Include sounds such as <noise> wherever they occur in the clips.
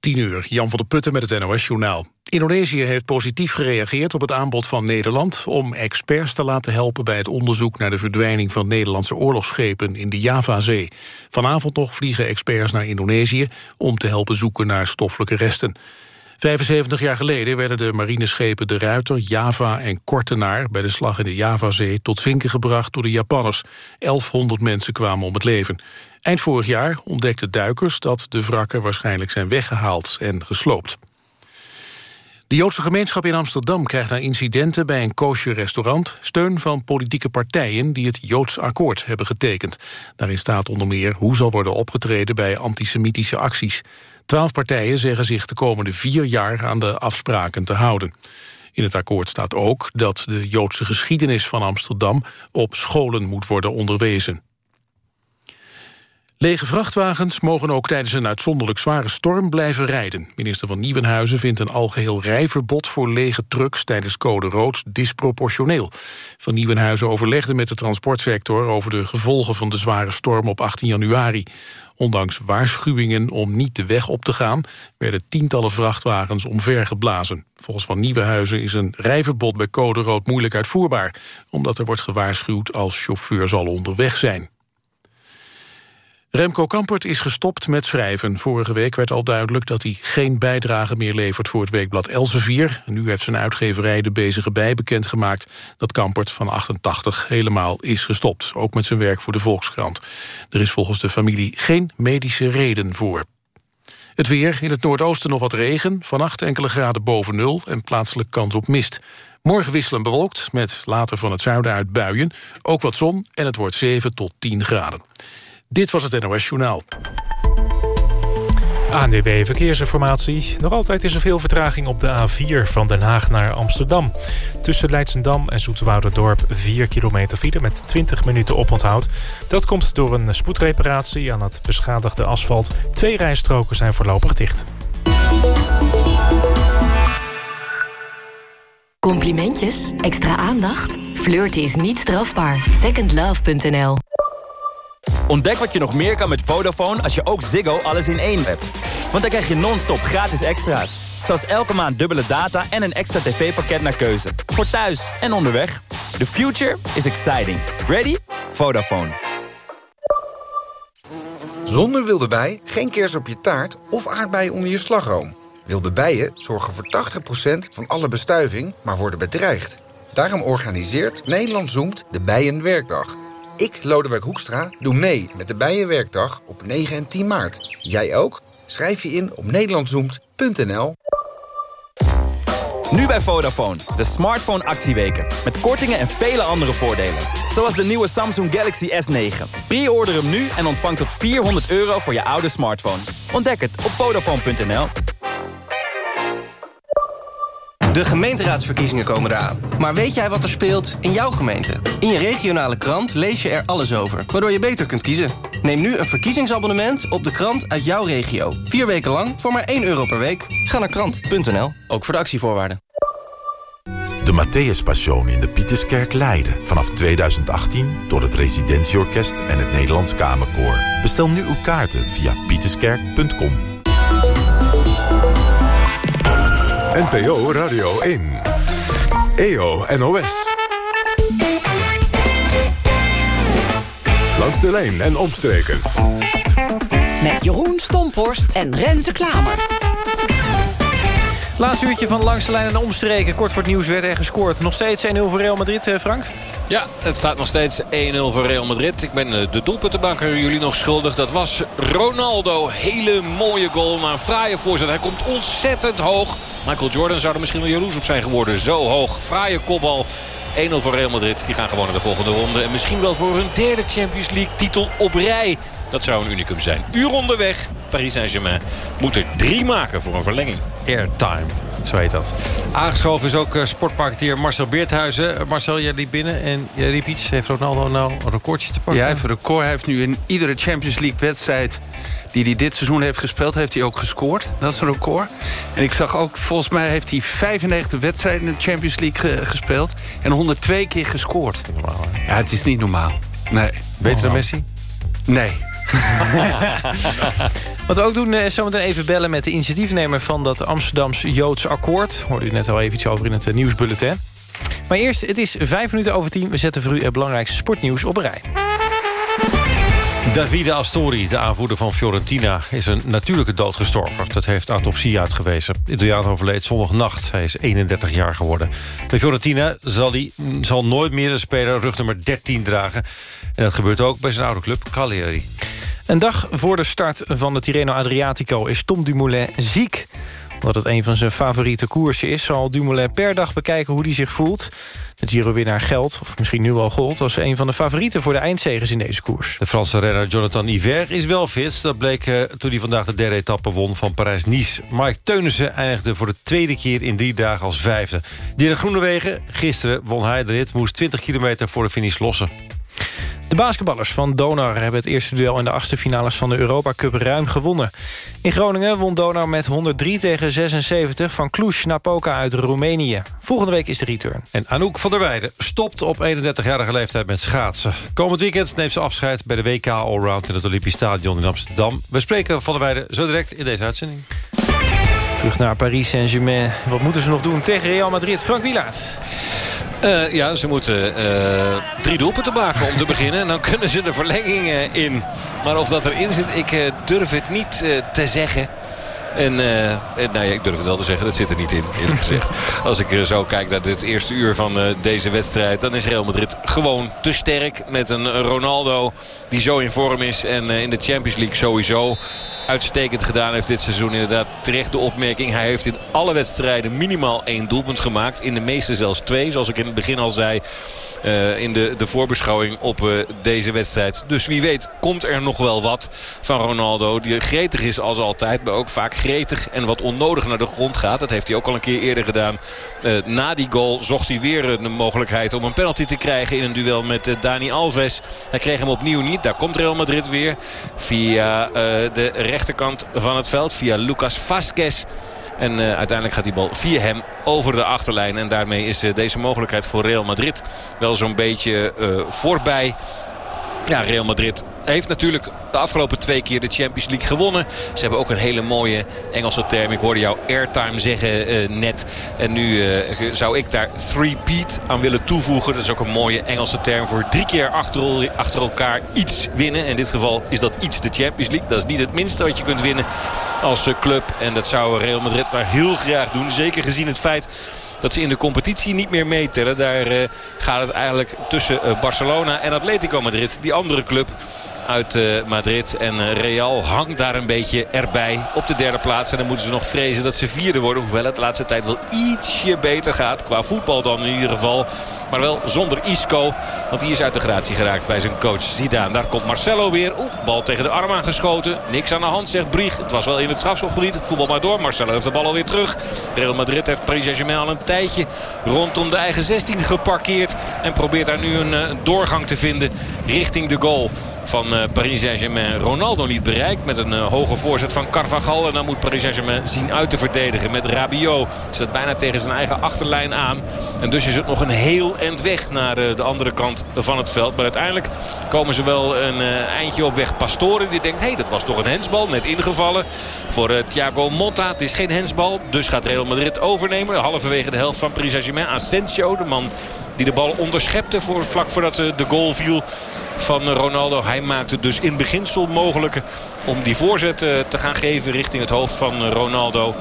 10 uur, Jan van der Putten met het NOS-journaal. Indonesië heeft positief gereageerd op het aanbod van Nederland... om experts te laten helpen bij het onderzoek naar de verdwijning van Nederlandse oorlogsschepen in de Javazee. Vanavond nog vliegen experts naar Indonesië om te helpen zoeken naar stoffelijke resten. 75 jaar geleden werden de marineschepen De Ruiter, Java en Kortenaar... bij de slag in de Javazee tot zinken gebracht door de Japanners. 1100 mensen kwamen om het leven. Eind vorig jaar ontdekten duikers dat de wrakken waarschijnlijk zijn weggehaald en gesloopt. De Joodse gemeenschap in Amsterdam krijgt na incidenten bij een kosher restaurant steun van politieke partijen die het Joods akkoord hebben getekend. Daarin staat onder meer hoe zal worden opgetreden bij antisemitische acties. Twaalf partijen zeggen zich de komende vier jaar aan de afspraken te houden. In het akkoord staat ook dat de Joodse geschiedenis van Amsterdam op scholen moet worden onderwezen. Lege vrachtwagens mogen ook tijdens een uitzonderlijk zware storm blijven rijden. Minister van Nieuwenhuizen vindt een algeheel rijverbod voor lege trucks tijdens code rood disproportioneel. Van Nieuwenhuizen overlegde met de transportsector over de gevolgen van de zware storm op 18 januari. Ondanks waarschuwingen om niet de weg op te gaan... werden tientallen vrachtwagens omvergeblazen. Volgens Van Nieuwenhuizen is een rijverbod bij code rood moeilijk uitvoerbaar... omdat er wordt gewaarschuwd als chauffeur zal onderweg zijn. Remco Kampert is gestopt met schrijven. Vorige week werd al duidelijk dat hij geen bijdrage meer levert... voor het weekblad Elsevier. Nu heeft zijn uitgeverij De Bezige Bij bekendgemaakt... dat Kampert van 88 helemaal is gestopt. Ook met zijn werk voor de Volkskrant. Er is volgens de familie geen medische reden voor. Het weer, in het noordoosten nog wat regen. Vannacht enkele graden boven nul en plaatselijk kans op mist. Morgen wisselen bewolkt, met later van het zuiden uit buien. Ook wat zon en het wordt 7 tot 10 graden. Dit was het NOS Journaal. ANWB Verkeersinformatie. Nog altijd is er veel vertraging op de A4 van Den Haag naar Amsterdam. Tussen Leidsendam en Dorp 4 kilometer file met 20 minuten oponthoud. Dat komt door een spoedreparatie aan het beschadigde asfalt. Twee rijstroken zijn voorlopig dicht. Complimentjes? Extra aandacht? Flirten is niet strafbaar. Secondlove.nl Ontdek wat je nog meer kan met Vodafone als je ook Ziggo alles in één hebt. Want dan krijg je non-stop gratis extra's. Zoals elke maand dubbele data en een extra tv-pakket naar keuze. Voor thuis en onderweg. The future is exciting. Ready? Vodafone. Zonder wilde bij geen kers op je taart of aardbeien onder je slagroom. Wilde bijen zorgen voor 80% van alle bestuiving, maar worden bedreigd. Daarom organiseert Nederland Zoomt de Bijenwerkdag... Ik, Lodewijk Hoekstra, doe mee met de Bijenwerkdag op 9 en 10 maart. Jij ook? Schrijf je in op nederlandzoemt.nl. Nu bij Vodafone, de smartphone actieweken. Met kortingen en vele andere voordelen. Zoals de nieuwe Samsung Galaxy S9. Pre-order hem nu en ontvang tot 400 euro voor je oude smartphone. Ontdek het op Vodafone.nl. De gemeenteraadsverkiezingen komen eraan. Maar weet jij wat er speelt in jouw gemeente? In je regionale krant lees je er alles over, waardoor je beter kunt kiezen. Neem nu een verkiezingsabonnement op de krant uit jouw regio. Vier weken lang voor maar 1 euro per week. Ga naar krant.nl, ook voor de actievoorwaarden. De Matthäus Passion in de Pieterskerk Leiden. Vanaf 2018 door het Residentieorkest en het Nederlands Kamerkoor. Bestel nu uw kaarten via pieterskerk.com. NPO Radio 1. EO NOS. Langs de lijn en omstreken. Met Jeroen Stomporst en Renze Klamer. Laatste uurtje van Langs de lijn en omstreken. Kort voor het nieuws werd er gescoord. Nog steeds 1-0 voor Real Madrid, eh, Frank? Ja, het staat nog steeds 1-0 voor Real Madrid. Ik ben eh, de doelpuntenbanker jullie nog schuldig. Dat was Ronaldo. Hele mooie goal, maar een fraaie voorzet. Hij komt ontzettend hoog. Michael Jordan zou er misschien wel jaloers op zijn geworden. Zo hoog. Fraaie kopbal. 1-0 voor Real Madrid. Die gaan gewoon naar de volgende ronde. En misschien wel voor hun derde Champions League titel op rij. Dat zou een unicum zijn. Uur onderweg. Paris Saint-Germain moet er drie maken voor een verlenging. Airtime. Zo heet dat. Aangeschoven is ook uh, sportmarketeer Marcel Beerthuizen. Uh, Marcel, jij liep binnen en jij riep iets. Heeft Ronaldo nou een recordje te pakken? Ja, hij heeft een record. Hij heeft nu in iedere Champions League wedstrijd... die hij dit seizoen heeft gespeeld, heeft hij ook gescoord. Dat is een record. En ik zag ook, volgens mij heeft hij 95 wedstrijden in de Champions League gespeeld... en 102 keer gescoord. Normaal, ja, het is niet normaal. Nee. Beter dan Messi? Nee. <laughs> Wat we ook doen is zometeen even bellen met de initiatiefnemer... van dat Amsterdams Joods Akkoord. Hoorde u net al even iets over in het eh, nieuwsbulletin. Maar eerst, het is vijf minuten over tien. We zetten voor u het belangrijkste sportnieuws op een rij. Davide Astori, de aanvoerder van Fiorentina... is een natuurlijke dood gestorven. Dat heeft autopsie uitgewezen. Italiaan overleed zondagnacht. Hij is 31 jaar geworden. Bij Fiorentina zal hij zal nooit meer de speler rug nummer 13 dragen. En dat gebeurt ook bij zijn oude club Cagliari. Een dag voor de start van de Tirreno Adriatico is Tom Dumoulin ziek. Omdat het een van zijn favoriete koersen is... zal Dumoulin per dag bekijken hoe hij zich voelt. De Giro-winnaar geldt, of misschien nu al gold... als een van de favorieten voor de eindzegers in deze koers. De Franse renner Jonathan Iver is wel fit. Dat bleek uh, toen hij vandaag de derde etappe won van Parijs-Nice. Mike Teunissen eindigde voor de tweede keer in drie dagen als vijfde. Dirk Groenewegen, gisteren won hij de rit... moest 20 kilometer voor de finish lossen. De basketballers van Donar hebben het eerste duel in de achtste finales van de Europa Cup ruim gewonnen. In Groningen won Donar met 103 tegen 76 van Cluj-Napoca uit Roemenië. Volgende week is de return. En Anouk van der Weijden stopt op 31-jarige leeftijd met schaatsen. Komend weekend neemt ze afscheid bij de WK Allround in het Olympisch Stadion in Amsterdam. We spreken van der Weijden zo direct in deze uitzending. Terug naar Paris Saint-Germain. Wat moeten ze nog doen tegen Real Madrid? Frank Wilaert. Uh, ja, ze moeten uh, drie doelpunten maken om te beginnen. En dan kunnen ze de verlenging uh, in. Maar of dat erin zit, ik durf het niet te zeggen. En nou ja, ik durf het wel te zeggen, dat zit er niet in, eerlijk <laughs> gezegd. Als ik zo kijk naar dit eerste uur van deze wedstrijd... dan is Real Madrid gewoon te sterk met een Ronaldo die zo in vorm is. En in de Champions League sowieso uitstekend gedaan heeft dit seizoen. Inderdaad terecht de opmerking. Hij heeft in alle wedstrijden minimaal één doelpunt gemaakt. In de meeste zelfs twee. Zoals ik in het begin al zei. Uh, in de, de voorbeschouwing op uh, deze wedstrijd. Dus wie weet komt er nog wel wat van Ronaldo. Die gretig is als altijd. Maar ook vaak gretig en wat onnodig naar de grond gaat. Dat heeft hij ook al een keer eerder gedaan. Uh, na die goal zocht hij weer een mogelijkheid om een penalty te krijgen. In een duel met Dani Alves. Hij kreeg hem opnieuw niet. Daar komt Real Madrid weer. Via de rechterkant van het veld. Via Lucas Vasquez. En uh, uiteindelijk gaat die bal via hem over de achterlijn. En daarmee is uh, deze mogelijkheid voor Real Madrid wel zo'n beetje uh, voorbij. Ja, Real Madrid heeft natuurlijk de afgelopen twee keer de Champions League gewonnen. Ze hebben ook een hele mooie Engelse term. Ik hoorde jou airtime zeggen uh, net. En nu uh, zou ik daar three-peat aan willen toevoegen. Dat is ook een mooie Engelse term voor drie keer achter, elkaar iets winnen. In dit geval is dat iets de Champions League. Dat is niet het minste wat je kunt winnen als uh, club. En dat zou Real Madrid maar heel graag doen. Zeker gezien het feit dat ze in de competitie niet meer meetellen. Daar uh, gaat het eigenlijk tussen uh, Barcelona en Atletico Madrid. Die andere club uit uh, Madrid. En Real hangt daar een beetje erbij op de derde plaats. En dan moeten ze nog vrezen dat ze vierde worden. Hoewel het de laatste tijd wel ietsje beter gaat. Qua voetbal dan in ieder geval. Maar wel zonder Isco. Want die is uit de gratie geraakt bij zijn coach Zidane. Daar komt Marcelo weer. Oeh, bal tegen de arm aangeschoten. Niks aan de hand, zegt Brieg. Het was wel in het strafschopgebied. Voetbal maar door. Marcelo heeft de bal alweer terug. Real Madrid heeft Paris Saint-Germain al een tijdje rondom de eigen 16 geparkeerd. En probeert daar nu een, een doorgang te vinden richting de goal van uh, Paris Saint-Germain. Ronaldo niet bereikt met een uh, hoge voorzet van Carvajal. En dan moet Paris Saint-Germain zien uit te verdedigen met Rabiot. Zit bijna tegen zijn eigen achterlijn aan. En dus is het nog een heel eind weg naar uh, de andere kant van het veld. Maar uiteindelijk komen ze wel een eindje op weg. Pastoren die denkt, hé hey, dat was toch een hensbal. Net ingevallen voor Thiago Motta. Het is geen hensbal. Dus gaat Real Madrid overnemen. Halverwege de helft van Paris Saint-Germain. Asensio, de man die de bal onderschepte voor, vlak voordat de goal viel van Ronaldo. Hij maakte dus in beginsel mogelijk om die voorzet te gaan geven richting het hoofd van Ronaldo.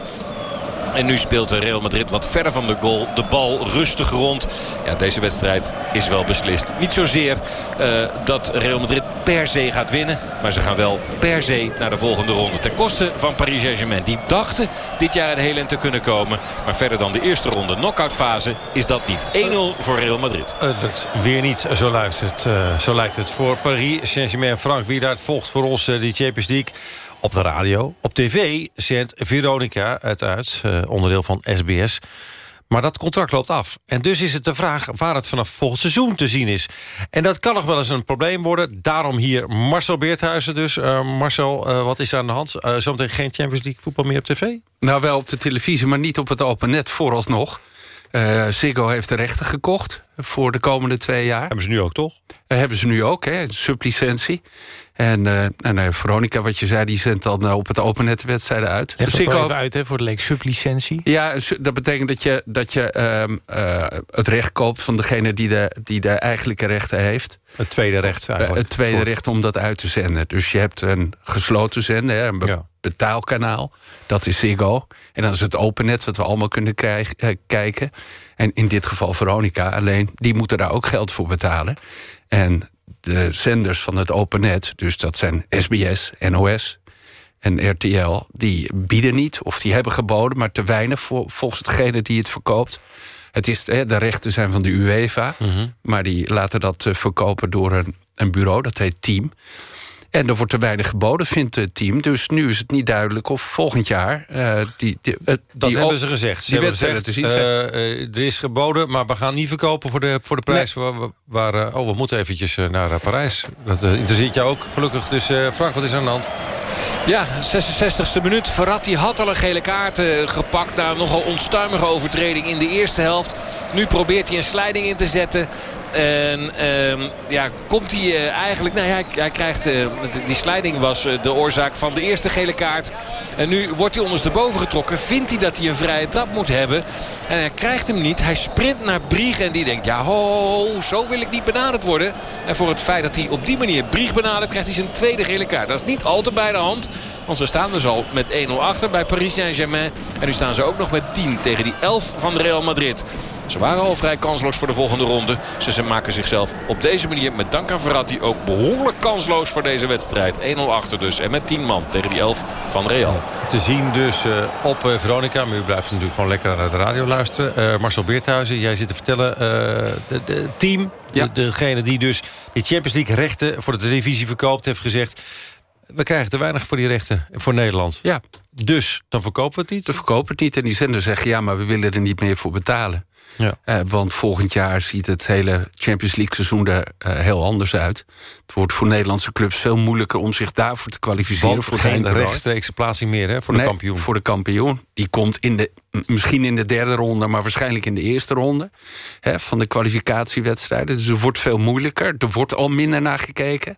En nu speelt Real Madrid wat verder van de goal. De bal rustig rond. Ja, deze wedstrijd is wel beslist. Niet zozeer uh, dat Real Madrid per se gaat winnen. Maar ze gaan wel per se naar de volgende ronde. Ten koste van Paris Saint-Germain. Die dachten dit jaar een heel eind te kunnen komen. Maar verder dan de eerste ronde knock-out fase is dat niet. 1-0 voor Real Madrid. Uh, dat weer niet. Zo lijkt het, uh, zo lijkt het voor Paris Saint-Germain. Frank Wiedaert volgt voor ons die Champions League op de radio. Op tv zendt Veronica het uit, uh, onderdeel van SBS. Maar dat contract loopt af. En dus is het de vraag waar het vanaf volgend seizoen te zien is. En dat kan nog wel eens een probleem worden. Daarom hier Marcel Beerthuizen dus. Uh, Marcel, uh, wat is er aan de hand? Uh, zometeen geen Champions League voetbal meer op tv? Nou, wel op de televisie, maar niet op het open net vooralsnog. Ziggo heeft de rechten gekocht voor de komende twee jaar. Hebben ze nu ook, toch? Hebben ze nu ook, hè, sublicentie. En, uh, en uh, Veronica, wat je zei, die zendt dan uh, op het opennet wedstrijden uit. Leg dus ik even uit hè, voor de leek sublicentie. Ja, dat betekent dat je, dat je um, het recht koopt van degene die de, die de eigenlijke rechten heeft. Het tweede recht eigenlijk. het tweede recht om dat uit te zenden. Dus je hebt een gesloten zender, een be ja. betaalkanaal. Dat is Ziggo. En dan is het opennet, wat we allemaal kunnen krijgen, kijken. En in dit geval Veronica. Alleen, die moeten daar ook geld voor betalen. En de zenders van het open net, dus dat zijn SBS, NOS en RTL... die bieden niet, of die hebben geboden, maar te weinig... Voor, volgens degene die het verkoopt. Het is, de rechten zijn van de UEFA, mm -hmm. maar die laten dat verkopen door een, een bureau, dat heet Team... En er wordt te weinig geboden, vindt het team. Dus nu is het niet duidelijk of volgend jaar... Uh, die, die, uh, dat die hebben ze gezegd. Ze die hebben gezegd, te zien uh, er is geboden, maar we gaan niet verkopen voor de, voor de prijs. Nee. Waar, waar oh, we moeten eventjes naar Parijs. Dat interesseert jou ook, gelukkig. Dus Frank, wat is er aan de hand? Ja, 66e minuut. Verratti had al een gele kaart uh, gepakt... na een nogal onstuimige overtreding in de eerste helft. Nu probeert hij een sliding in te zetten. En uh, ja, komt hij uh, eigenlijk... Nou ja, hij, hij krijgt... Uh, die slijding was uh, de oorzaak van de eerste gele kaart. En nu wordt hij ondersteboven getrokken. Vindt hij dat hij een vrije trap moet hebben. En hij krijgt hem niet. Hij sprint naar Brieg en die denkt... Ja, ho, zo wil ik niet benaderd worden. En voor het feit dat hij op die manier Brieg benadert... krijgt hij zijn tweede gele kaart. Dat is niet al te bij de hand. Want ze staan dus al met 1-0 achter bij Paris Saint-Germain. En nu staan ze ook nog met 10 tegen die 11 van Real Madrid. Ze waren al vrij kansloos voor de volgende ronde. Ze, ze maken zichzelf op deze manier met dank aan Verratti ook behoorlijk kansloos voor deze wedstrijd. 1-0 achter dus. En met 10 man tegen die 11 van Real. Te zien dus uh, op uh, Veronica. Maar u blijft natuurlijk gewoon lekker naar de radio luisteren. Uh, Marcel Beerthuizen, jij zit te vertellen. Het de, de team, ja. de, degene die dus die Champions League rechten voor de televisie verkoopt... heeft gezegd we krijgen te weinig voor die rechten voor Nederland. Ja. Dus, dan verkopen we het niet? We verkopen het niet. En die zender zeggen, ja, maar we willen er niet meer voor betalen. Ja. Uh, want volgend jaar ziet het hele Champions League seizoen er uh, heel anders uit. Het wordt voor Nederlandse clubs veel moeilijker om zich daarvoor te kwalificeren. Want voor geen rechtstreekse plaatsing meer hè, voor nee, de kampioen. voor de kampioen. Die komt in de, misschien in de derde ronde, maar waarschijnlijk in de eerste ronde. Hè, van de kwalificatiewedstrijden. Dus het wordt veel moeilijker. Er wordt al minder naar gekeken.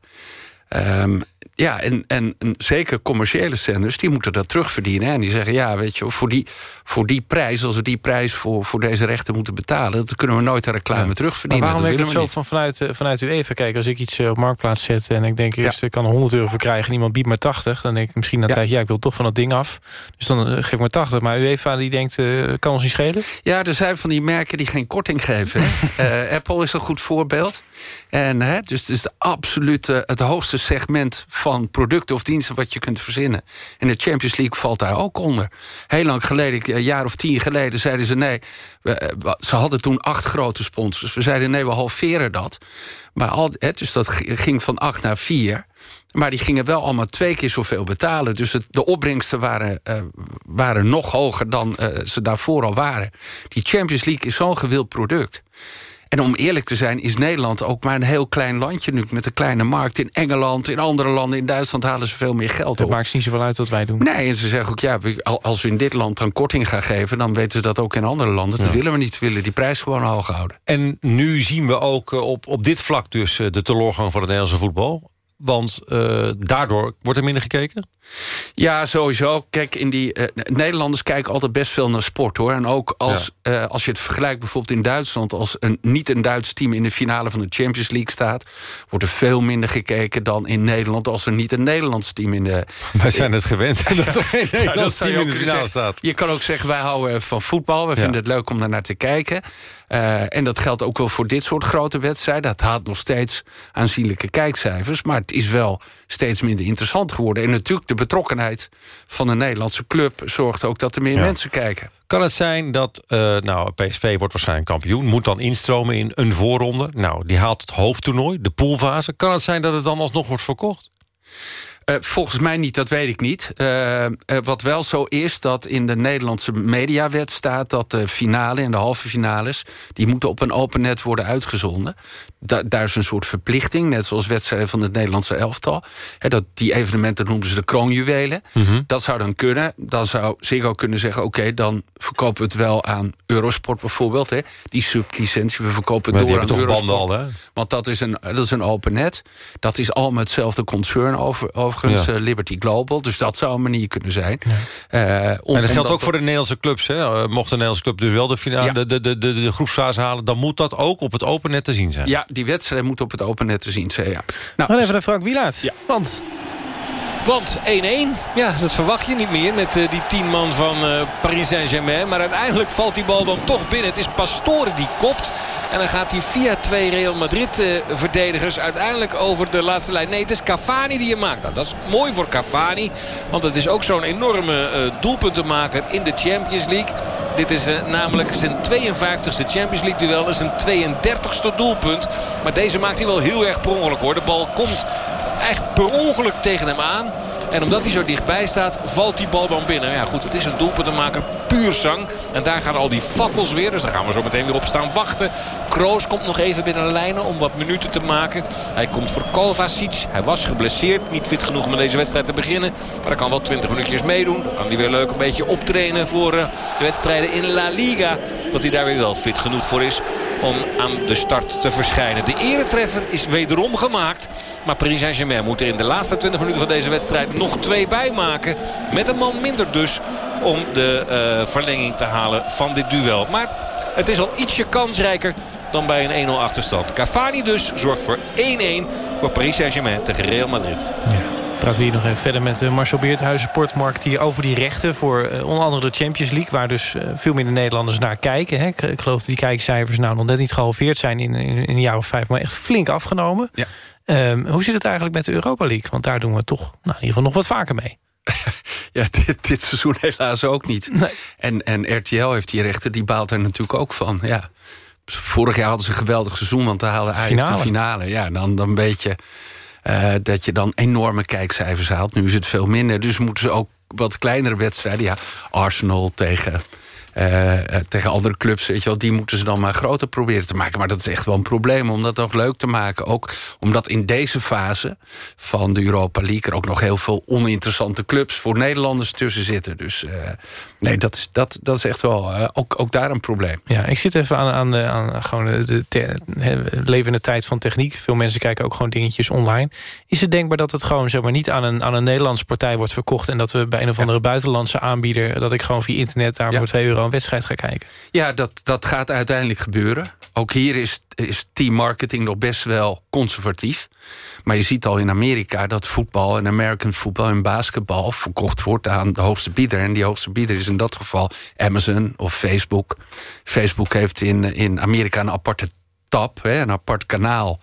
Um, ja, en, en, en, zeker commerciële zenders, die moeten dat terugverdienen. En die zeggen, ja, weet je, voor die, voor die prijs... als we die prijs voor, voor deze rechten moeten betalen... dan kunnen we nooit de reclame ja. terugverdienen. Maar waarom dat werkt het zo van vanuit, vanuit u even? Kijk, als ik iets op Marktplaats zet en ik denk... eerst, ja. ik kan er 100 euro voor krijgen en iemand biedt maar 80... dan denk ik misschien na een ja. ja, ik wil toch van dat ding af. Dus dan uh, geef ik maar 80. Maar UEFA die denkt, uh, kan ons niet schelen? Ja, er zijn van die merken die geen korting geven. uh, <laughs> Apple is een goed voorbeeld. En, hè, dus het is de absolute, het hoogste segment van producten of diensten wat je kunt verzinnen. En de Champions League valt daar ook onder. Heel lang geleden, een jaar of tien geleden, zeiden ze nee. We, ze hadden toen acht grote sponsors. We zeiden nee, we halveren dat. Maar al, dus dat ging van acht naar vier. Maar die gingen wel allemaal twee keer zoveel betalen. Dus de opbrengsten waren, uh, waren nog hoger dan uh, ze daarvoor al waren. Die Champions League is zo'n gewild product. En om eerlijk te zijn is Nederland ook maar een heel klein landje nu... met een kleine markt. In Engeland, in andere landen, in Duitsland halen ze veel meer geld Het op. maakt niet zoveel uit wat wij doen. Nee, en ze zeggen ook, ja, als we in dit land dan korting gaan geven... dan weten ze dat ook in andere landen. Dat ja. willen we niet, we willen die prijs gewoon hoog houden. En nu zien we ook op, op dit vlak dus de teleurgang van het Nederlandse voetbal. Want uh, daardoor wordt er minder gekeken? Ja, sowieso. Kijk, in die, uh, Nederlanders kijken altijd best veel naar sport, hoor. En ook als, ja. uh, als je het vergelijkt bijvoorbeeld in Duitsland... als een, niet een Duits team in de finale van de Champions League staat... wordt er veel minder gekeken dan in Nederland... als er niet een Nederlands team in de... <laughs> Wij zijn het gewend <laughs> dat er geen Nederlands ja, team in de finale staat. Je kan ook zeggen, wij houden van voetbal. We vinden het leuk om daar naar te kijken. Uh, en dat geldt ook wel voor dit soort grote wedstrijden. Dat haalt nog steeds aanzienlijke kijkcijfers. Maar het is wel steeds minder interessant geworden. En natuurlijk de betrokkenheid van een Nederlandse club... zorgt ook dat er meer ja. mensen kijken. Kan het zijn dat, uh, nou, PSV wordt waarschijnlijk kampioen... moet dan instromen in een voorronde. Nou, die haalt het hoofdtoernooi, de poolfase. Kan het zijn dat het dan alsnog wordt verkocht? Uh, volgens mij niet, dat weet ik niet. Uh, uh, wat wel zo is, dat in de Nederlandse mediawet staat... dat de finale en de halve finales... die moeten op een open net worden uitgezonden. Da daar is een soort verplichting, net zoals wedstrijden van het Nederlandse elftal. He, dat die evenementen noemen ze de kroonjuwelen. Mm -hmm. Dat zou dan kunnen. Dan zou Ziggo kunnen zeggen... oké, dan verkopen we het wel aan Eurosport bijvoorbeeld. Hè. Die sublicentie, we verkopen het maar door aan Eurosport. Al, hè? Want dat is, een, dat is een open net. Dat is allemaal hetzelfde concern over, overigens, ja. uh, Liberty Global. Dus dat zou een manier kunnen zijn. Ja. Uh, om, en dat geldt ook voor de Nederlandse clubs. Hè? Uh, mocht de Nederlandse club dus wel de, finale, ja. de, de, de, de, de groepsfase halen... dan moet dat ook op het open net te zien zijn. Ja, die wedstrijd moet op het open net te zien zijn, ja. Nou, Dan even naar Frank Wielaert. Ja. Want want 1-1, ja, dat verwacht je niet meer met uh, die 10 man van uh, Paris Saint-Germain. Maar uiteindelijk valt die bal dan toch binnen. Het is Pastore die kopt. En dan gaat hij via twee Real Madrid uh, verdedigers uiteindelijk over de laatste lijn. Nee, het is Cavani die je maakt. Nou, dat is mooi voor Cavani. Want het is ook zo'n enorme doelpuntenmaker in de Champions League. Dit is namelijk zijn 52e Champions League duel. Is een 32e doelpunt. Maar deze maakt hij wel heel erg per ongeluk hoor. De bal komt echt per ongeluk tegen hem aan. En omdat hij zo dichtbij staat, valt die bal dan binnen. Ja goed, het is een doelpunt te maken, puur zang. En daar gaan al die fakkels weer. Dus daar gaan we zo meteen weer op staan wachten. Kroos komt nog even binnen de lijnen om wat minuten te maken. Hij komt voor Kovacic. Hij was geblesseerd. Niet fit genoeg om deze wedstrijd te beginnen. Maar hij kan wel 20 minuutjes meedoen. Dan kan hij weer leuk een beetje optrainen voor de wedstrijden in La Liga. Dat hij daar weer wel fit genoeg voor is om aan de start te verschijnen. De eretreffer is wederom gemaakt. Maar Paris Saint-Germain moet er in de laatste 20 minuten van deze wedstrijd nog twee bij maken. Met een man minder dus om de uh, verlenging te halen van dit duel. Maar het is al ietsje kansrijker dan bij een 1-0 achterstand. Cavani dus zorgt voor 1-1 voor Paris Saint-Germain tegen Real Madrid. Ja. Praten we hier nog even verder met Marcel Beerthuizen, Sportmarkt... hier over die rechten voor uh, onder andere de Champions League... waar dus veel minder Nederlanders naar kijken. Hè. Ik, ik, geloof dat die kijkcijfers nou nog net niet gehalveerd zijn... in, in, in een jaar of vijf, maar echt flink afgenomen. Ja. Um, hoe zit het eigenlijk met de Europa League? Want daar doen we toch nou, in ieder geval nog wat vaker mee. <laughs> Ja, dit, dit seizoen helaas ook niet. Nee. En, en RTL heeft die rechter, die baalt er natuurlijk ook van. Ja. Vorig jaar hadden ze een geweldig seizoen, want daar haalde Ajax de finale. Ja, dan, dan weet je uh, dat je dan enorme kijkcijfers haalt. Nu is het veel minder, dus moeten ze ook wat kleinere wedstrijden. Ja, Arsenal tegen... Uh, uh, tegen andere clubs, weet je wel, die moeten ze dan maar groter proberen te maken. Maar dat is echt wel een probleem om dat ook leuk te maken. Ook omdat in deze fase van de Europa League... er ook nog heel veel oninteressante clubs voor Nederlanders tussen zitten. Dus uh, nee, dat is, dat, dat is echt wel ook, ook daar een probleem. Ja, ik zit even aan, aan, de, aan gewoon de, de, de levende tijd van techniek. Veel mensen kijken ook gewoon dingetjes online. Is het denkbaar dat het gewoon zeg maar, niet aan een, aan een Nederlandse partij wordt verkocht... en dat we bij een of andere ja. buitenlandse aanbieder... dat ik gewoon via internet daar ja. voor 2 euro een wedstrijd ga kijken. Ja, dat, dat gaat uiteindelijk gebeuren. Ook hier is, is team marketing nog best wel conservatief. Maar je ziet al in Amerika dat voetbal en American voetbal en basketbal verkocht wordt aan de hoogste bieder. En die hoogste bieder is in dat geval Amazon of Facebook. Facebook heeft in, in Amerika een aparte tab, een apart kanaal,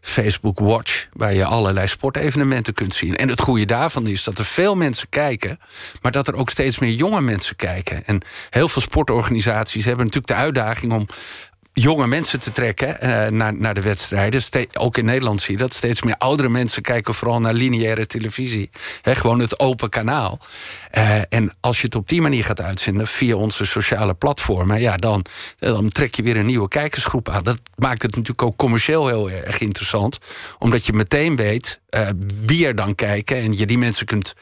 Facebook Watch... waar je allerlei sportevenementen kunt zien. En het goede daarvan is dat er veel mensen kijken... maar dat er ook steeds meer jonge mensen kijken. En heel veel sportorganisaties hebben natuurlijk de uitdaging... om jonge mensen te trekken uh, naar, naar de wedstrijden. Ook in Nederland zie je dat. Steeds meer oudere mensen kijken vooral naar lineaire televisie. Gewoon het open kanaal. Uh, en als je het op die manier gaat uitzenden via onze sociale platformen... ja, dan, dan trek je weer een nieuwe kijkersgroep aan. Dat maakt het natuurlijk ook commercieel heel erg interessant. Omdat je meteen weet uh, wie er dan kijken... en je die mensen kunt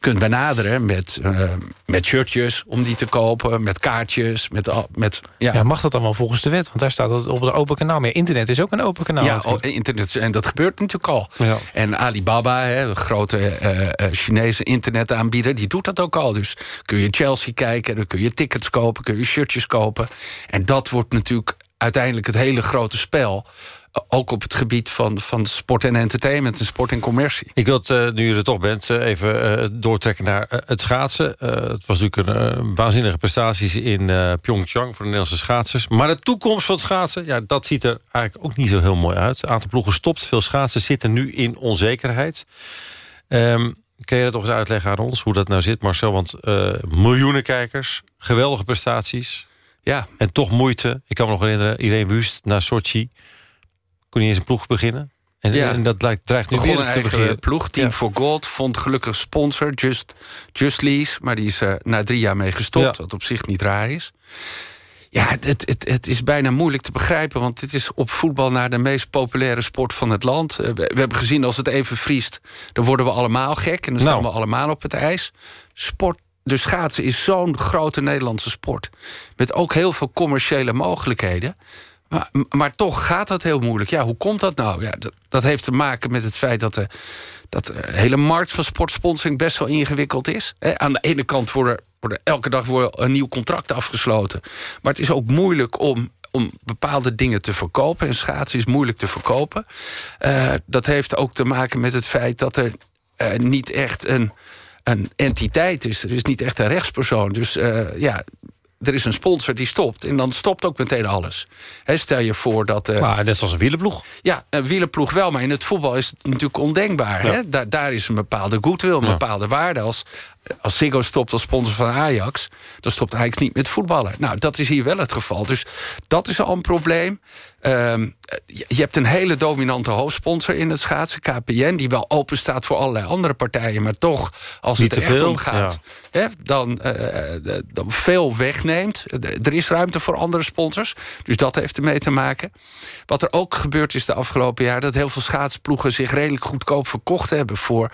kunt benaderen met, uh, met shirtjes om die te kopen, met kaartjes. Met, met, ja. ja. mag dat allemaal volgens de wet? Want daar staat het op het open kanaal. Maar internet is ook een open kanaal. Ja, oh, internet, en dat gebeurt natuurlijk al. Ja. En Alibaba, hè, de grote uh, Chinese internetaanbieder, die doet dat ook al. Dus kun je Chelsea kijken, dan kun je tickets kopen, kun je shirtjes kopen. En dat wordt natuurlijk uiteindelijk het hele grote spel ook op het gebied van, van sport en entertainment en sport en commercie. Ik wil het, uh, nu je er toch bent, uh, even doortrekken naar het schaatsen. het was natuurlijk een waanzinnige prestaties in Pyeongchang voor de Nederlandse schaatsers. Maar de toekomst van het schaatsen, ja, dat ziet er eigenlijk ook niet zo heel mooi uit. Een aantal ploegen stopt, veel schaatsen zitten nu in onzekerheid. Um, Kun je dat toch eens uitleggen aan ons, hoe dat nou zit, Marcel? Want miljoenen kijkers, geweldige prestaties. Ja. En toch moeite. Ik kan me nog herinneren, Irene Wust naar Sochi kon niet eens een ploeg beginnen. En En, en dat lijkt, dreigt nu Begon weer een te eigen ploeg, Team Ja. for Gold. Vond gelukkig sponsor, Just, Just Lease. Maar die is er na drie jaar mee gestopt, wat op zich niet raar is. Ja, het, het, het, is bijna moeilijk te begrijpen... want dit is op voetbal naar de meest populaire sport van het land. Eh, We, we hebben gezien, als het even vriest... dan worden we allemaal gek en dan staan Nou. we allemaal op het ijs. Sport, de schaatsen is zo'n grote Nederlandse sport. Met ook heel veel commerciële mogelijkheden. Maar, maar toch gaat dat heel moeilijk. Ja, hoe komt dat nou? Ja, dat, dat heeft te maken met het feit dat de, dat hele markt van sportsponsoring best wel ingewikkeld is. Aan de ene kant worden, worden elke dag worden een nieuw contract afgesloten. Maar het is ook moeilijk om om bepaalde dingen te verkopen. En schaatsen is moeilijk te verkopen. Eh, dat heeft ook te maken met het feit dat er eh, niet echt een, een entiteit is. Er is niet echt een rechtspersoon. Dus eh, ja, er is een sponsor die stopt. En dan stopt ook meteen alles. Hè, stel je voor dat... eh, Maar net zoals een wielenploeg. ja, een wielerploeg wel, maar in het voetbal is het natuurlijk ondenkbaar. Ja. Daar, daar is een bepaalde goodwill, een Ja. bepaalde waarde. Als, als Ziggo stopt als sponsor van Ajax... dan stopt Ajax niet met voetballen. Nou, dat is hier wel het geval. Dus dat is al een probleem. Ehm, je hebt een hele dominante hoofdsponsor in het schaatsen, KPN... die wel open staat voor allerlei andere partijen... maar toch, als Niet het er echt om gaat, dan, eh, dan veel wegneemt. Er is ruimte voor andere sponsors, dus dat heeft ermee te maken. Wat er ook gebeurd is de afgelopen jaar... dat heel veel schaatsploegen zich redelijk goedkoop verkocht hebben... voor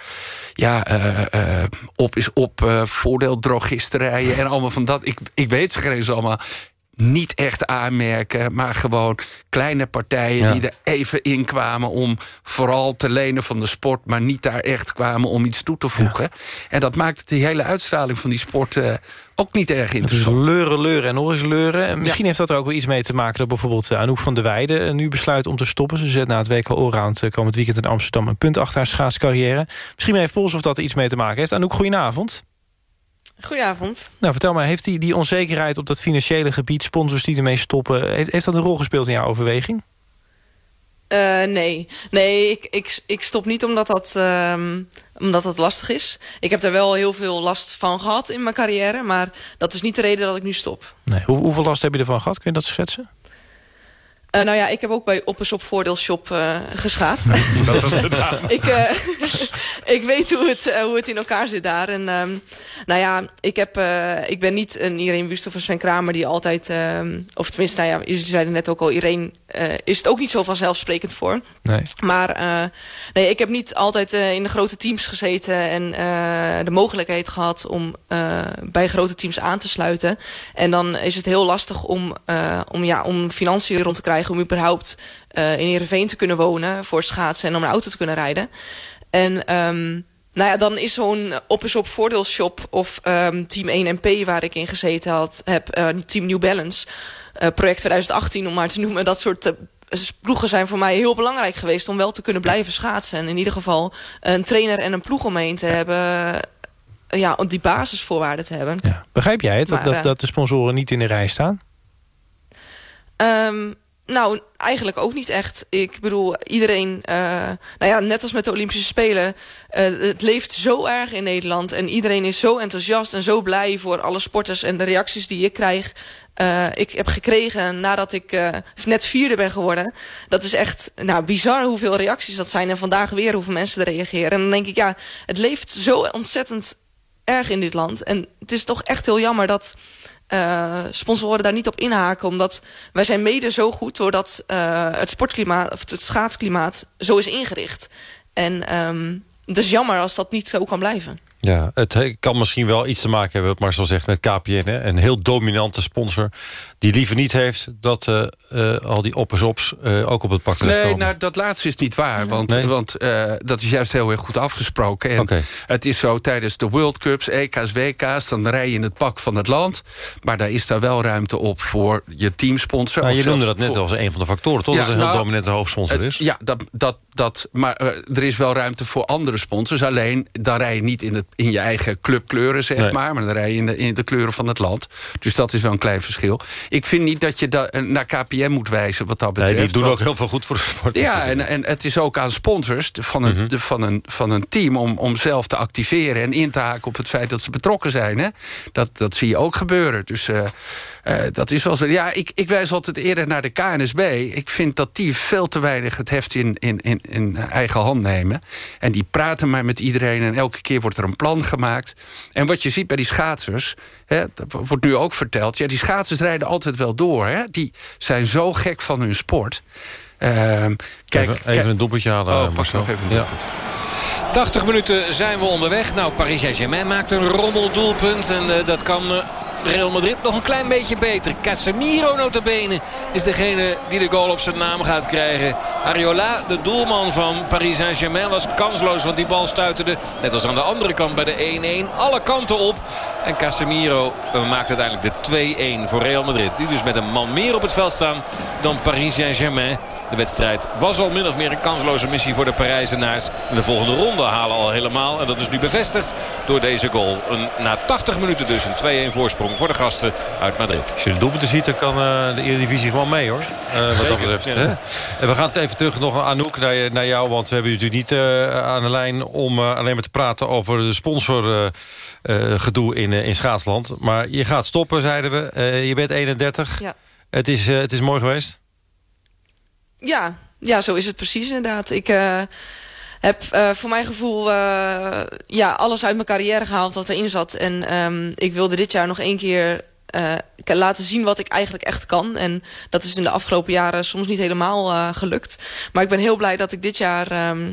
ja, eh, eh, op is op, voordeeldrogisterijen en allemaal van dat. Ik, ik weet ze geen eens allemaal niet echt aanmerken, maar gewoon kleine partijen Ja. die er even in kwamen om vooral te lenen van de sport, maar niet daar echt kwamen om iets toe te voegen. En dat maakt die hele uitstraling van die sport eh, ook niet erg interessant. leuren, leuren en nog eens leuren. En misschien heeft dat er ook wel iets mee te maken... dat bijvoorbeeld eh, Anouk van der Weijden eh, nu besluit om te stoppen. Ze zet na het WK Allround eh, komend weekend in Amsterdam... een punt achter haar schaatscarrière. Misschien heeft Pols of dat er iets mee te maken heeft. Anouk, goedenavond. Goedenavond. Nou, vertel maar, heeft die, die onzekerheid op dat financiële gebied... sponsors die ermee stoppen... heeft, heeft dat een rol gespeeld in jouw overweging? Eh, nee, nee ik, ik, ik stop niet omdat dat, ehm, omdat dat lastig is. Ik heb er wel heel veel last van gehad in mijn carrière... maar dat is niet de reden dat ik nu stop. Nee. Hoe, hoeveel last heb je ervan gehad? Kun je dat schetsen? Eh, nou ja, ik heb ook bij Oppers op Voordeelshop eh geschaatst. <laughs> Dat was de naam. <laughs> ik, eh, <laughs> ik weet hoe het, hoe het in elkaar zit daar. En ehm, nou ja, ik, heb, ik ben niet een Irene Wust of een Sven Kramer die altijd... ehm, of tenminste, nou ja, jullie zeiden net ook al... Irene is het ook niet zo vanzelfsprekend voor. Nee. Maar nee, ik heb niet altijd in de grote teams gezeten... en de mogelijkheid gehad om bij grote teams aan te sluiten. En dan is het heel lastig om, om, ja, om financiën rond te krijgen... om überhaupt eh, in Heerenveen te kunnen wonen voor schaatsen... en om een auto te kunnen rijden. En ehm, nou ja, dan is zo'n op is op voordeelshop of ehm, Team 1MP waar ik in gezeten had, heb, eh, Team New Balance, eh, project 2018 om maar te noemen, dat soort ploegen zijn voor mij heel belangrijk geweest om wel te kunnen blijven schaatsen. En in ieder geval een trainer en een ploeg omheen te hebben, ja, om die basisvoorwaarden te hebben. Begrijp jij het, dat, Maar, dat, dat de sponsoren niet in de rij staan? Ehm, nou, eigenlijk ook niet echt. Ik bedoel, iedereen... eh, nou ja, net als met de Olympische Spelen... eh, het leeft zo erg in Nederland... en iedereen is zo enthousiast en zo blij voor alle sporters... en de reacties die ik krijg... eh, ik heb gekregen nadat ik net vierde ben geworden. Dat is echt nou, bizar hoeveel reacties dat zijn. En vandaag weer hoeveel mensen er reageren. En dan denk ik, ja, het leeft zo ontzettend erg in dit land. En het is toch echt heel jammer dat eh, sponsoren daar niet op inhaken. Omdat wij zijn mede zo goed doordat eh, het sportklimaat, of het schaatsklimaat zo is ingericht. En ehm het is jammer als dat niet zo kan blijven. Ja, het he- kan misschien wel iets te maken hebben, wat Marcel zegt, met KPN. Hè? Een heel dominante sponsor die liever niet heeft dat eh, eh, al die oppers-ops eh, ook op het pak Nee, terechtkomen. nou, dat laatste is niet waar. Want, Nee? want dat is juist heel erg goed afgesproken. En. Het is zo tijdens de World Cups, EK's, WK's... dan rij je in het pak van het land. Maar daar is daar wel ruimte op voor je teamsponsor. Nou, je noemde dat net voor- als een van de factoren, toch? Ja, dat het een heel nou, dominante hoofdsponsor is. Ja, dat, dat, dat, maar er is wel ruimte voor andere sponsors. Alleen, dan rij je niet in het in je eigen clubkleuren, zeg Nee. maar. Maar dan rij je in de, in de kleuren van het land. Dus dat is wel een klein verschil. Ik vind niet dat je da, naar KPM moet wijzen wat dat Nee, betreft. die doen want- ook heel veel goed voor de sport. ja, en, en het is ook aan sponsors van een, Mhm. de, van een, van een team... Om, om zelf te activeren en in te haken op het feit dat ze betrokken zijn. Hè? Dat, dat zie je ook gebeuren. Dus eh, eh, dat is wel zo. Ja, ik, ik wijs altijd eerder naar de KNSB. Ik vind dat die veel te weinig het heft in, in, in, in eigen hand nemen. En die praten maar met iedereen en elke keer wordt er een plan gemaakt. En wat je ziet bij die schaatsers... Hè, dat wordt nu ook verteld... Ja, die schaatsers rijden altijd wel door. Hè? Die zijn zo gek van hun sport... Ehm, kijk, even, even een doelpuntje halen, Oh, pak Marcel. nog even een ja. 80 minuten zijn we onderweg. Nou, Paris Saint-Germain maakt een rommeldoelpunt. En eh, dat kan eh, Real Madrid nog een klein beetje beter. Casemiro notabene is degene die de goal op zijn naam gaat krijgen. Ariola, de doelman van Paris Saint-Germain, was kansloos. Want die bal stuiterde, net als aan de andere kant bij de 1-1, alle kanten op. En Casemiro eh, maakt uiteindelijk de 2-1 voor Real Madrid. Die dus met een man meer op het veld staan dan Paris Saint-Germain. De wedstrijd was al min of meer een kansloze missie voor de Parijzenaars. En de volgende ronde halen al helemaal. En dat is nu bevestigd door deze goal. Een, na 80 minuten dus een 2-1 voorsprong voor de gasten uit Madrid. Als je de doelpunten ziet, dan kan eh, de Eredivisie gewoon mee, hoor. Eh, wat Zeker, dat betreft. ja. Hè? En we gaan het even terug nog Anouk naar, naar jou. Want we hebben je natuurlijk niet eh, aan de lijn om eh, alleen maar te praten over de sponsor... eh, eh, gedoe in, in Schaatsland. Maar je gaat stoppen, zeiden we. Eh, je bent 31. Ja. Het, is, eh, het is mooi geweest. Ja, ja, zo is het precies inderdaad. Ik eh, heb eh, voor mijn gevoel eh, ja, alles uit mijn carrière gehaald wat erin zat. En ehm, ik wilde dit jaar nog één keer laten zien wat ik eigenlijk echt kan. En dat is in de afgelopen jaren soms niet helemaal gelukt. Maar ik ben heel blij dat ik dit jaar... ehm,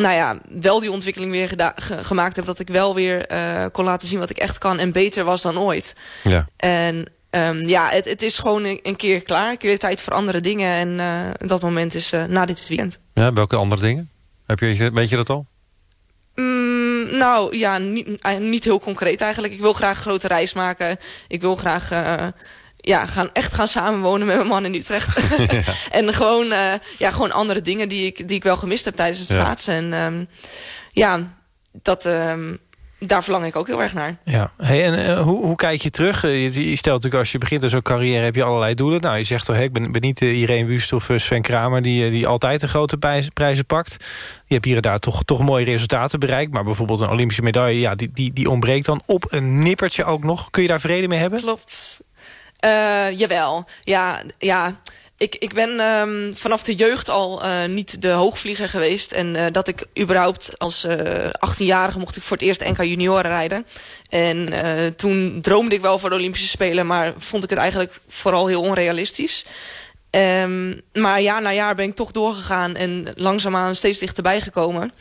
nou ja, wel die ontwikkeling weer ge- gemaakt heb. Dat ik wel weer kon laten zien wat ik echt kan. En beter was dan ooit. Ja. En ehm, ja, het, het is gewoon een, keer klaar. Een keer tijd voor andere dingen. En eh, dat moment is eh, na dit weekend. ja. Welke andere dingen? Heb je, weet je dat al? Mm, nou ja, niet, eh, niet heel concreet eigenlijk. Ik wil graag een grote reis maken. Ik wil graag ja, gaan, echt gaan samenwonen met mijn man in Utrecht. <laughs> <laughs> en gewoon, ja, gewoon andere dingen die ik, die ik wel gemist heb tijdens het Ja. schaatsen. En ehm, ja, dat, ehm, daar verlang ik ook heel erg naar. Ja, hey, en eh, hoe, hoe kijk je terug? Eh, je, je stelt natuurlijk als je begint aan zo'n carrière heb je allerlei doelen. Nou, je zegt toch, hey, ik ben, ben niet uh, Irene Wust of Sven Kramer die, die altijd de grote prijs, prijzen pakt. Je hebt hier en daar toch, toch mooie resultaten bereikt. Maar bijvoorbeeld een Olympische medaille, ja, die, die, die ontbreekt dan op een nippertje ook nog. Kun je daar vrede mee hebben? Klopt. Jawel, ja, ja. Ik, ik ben um, vanaf de jeugd al uh, niet de hoogvlieger geweest. En uh, dat ik überhaupt als uh, 18-jarige mocht ik voor het eerst NK junioren rijden. En toen droomde ik wel voor de Olympische Spelen, maar vond ik het eigenlijk vooral heel onrealistisch. Um, maar jaar na jaar ben ik toch doorgegaan en langzaamaan steeds dichterbij gekomen.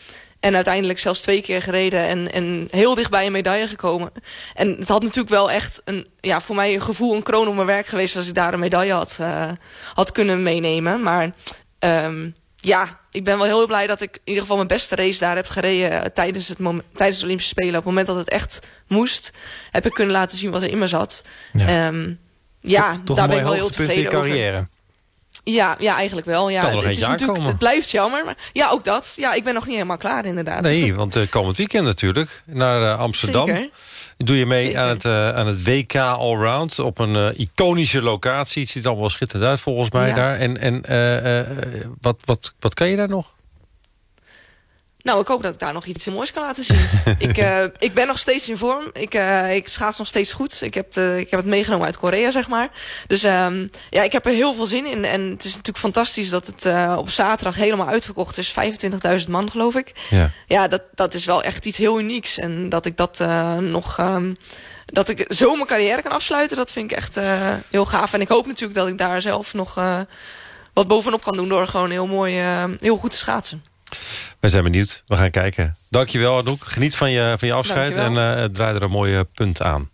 En uiteindelijk zelfs twee keer gereden en, en heel dichtbij een medaille gekomen. En het had natuurlijk wel echt een, ja, voor mij een gevoel, een kroon op mijn werk geweest... als ik daar een medaille had, uh, had kunnen meenemen. Maar um, ja, ik ben wel heel blij dat ik in ieder geval mijn beste race daar heb gereden... Uh, tijdens, het moment, tijdens de Olympische Spelen. Op het moment dat het echt moest, heb ik kunnen laten zien wat er in me zat. Ja, um, ja daar ben ik wel heel tevreden in je carrière. over. Ja, ja, eigenlijk wel. Ja. Kan er nog het, jaar komen. blijft jammer, maar ja, ook dat. Ja, ik ben nog niet helemaal klaar inderdaad. Nee, want uh, komend weekend natuurlijk naar uh, Amsterdam. Zeker. Doe je mee aan het, uh, aan het WK Allround op een iconische locatie. Het ziet er allemaal wel schitterend uit volgens mij Ja. daar. En, en wat, wat, wat kan je daar nog? Nou, ik hoop dat ik daar nog iets moois kan laten zien. <laughs> ik, uh, ik ben nog steeds in vorm. Ik, uh, ik schaats nog steeds goed. Ik heb, de, ik heb het meegenomen uit Korea, zeg maar. Dus um, ja, ik heb er heel veel zin in. En het is natuurlijk fantastisch dat het uh, op zaterdag helemaal uitverkocht is. 25.000 man, geloof ik. Ja, ja dat, dat is wel echt iets heel unieks. En dat ik dat nog... Um, dat ik zo mijn carrière kan afsluiten, dat vind ik echt heel gaaf. En ik hoop natuurlijk dat ik daar zelf nog wat bovenop kan doen... door gewoon heel mooi, heel goed te schaatsen. We zijn benieuwd. We gaan kijken. Dankjewel, Anouk. Geniet van je, van je afscheid Dankjewel. en uh, draai er een mooie punt aan.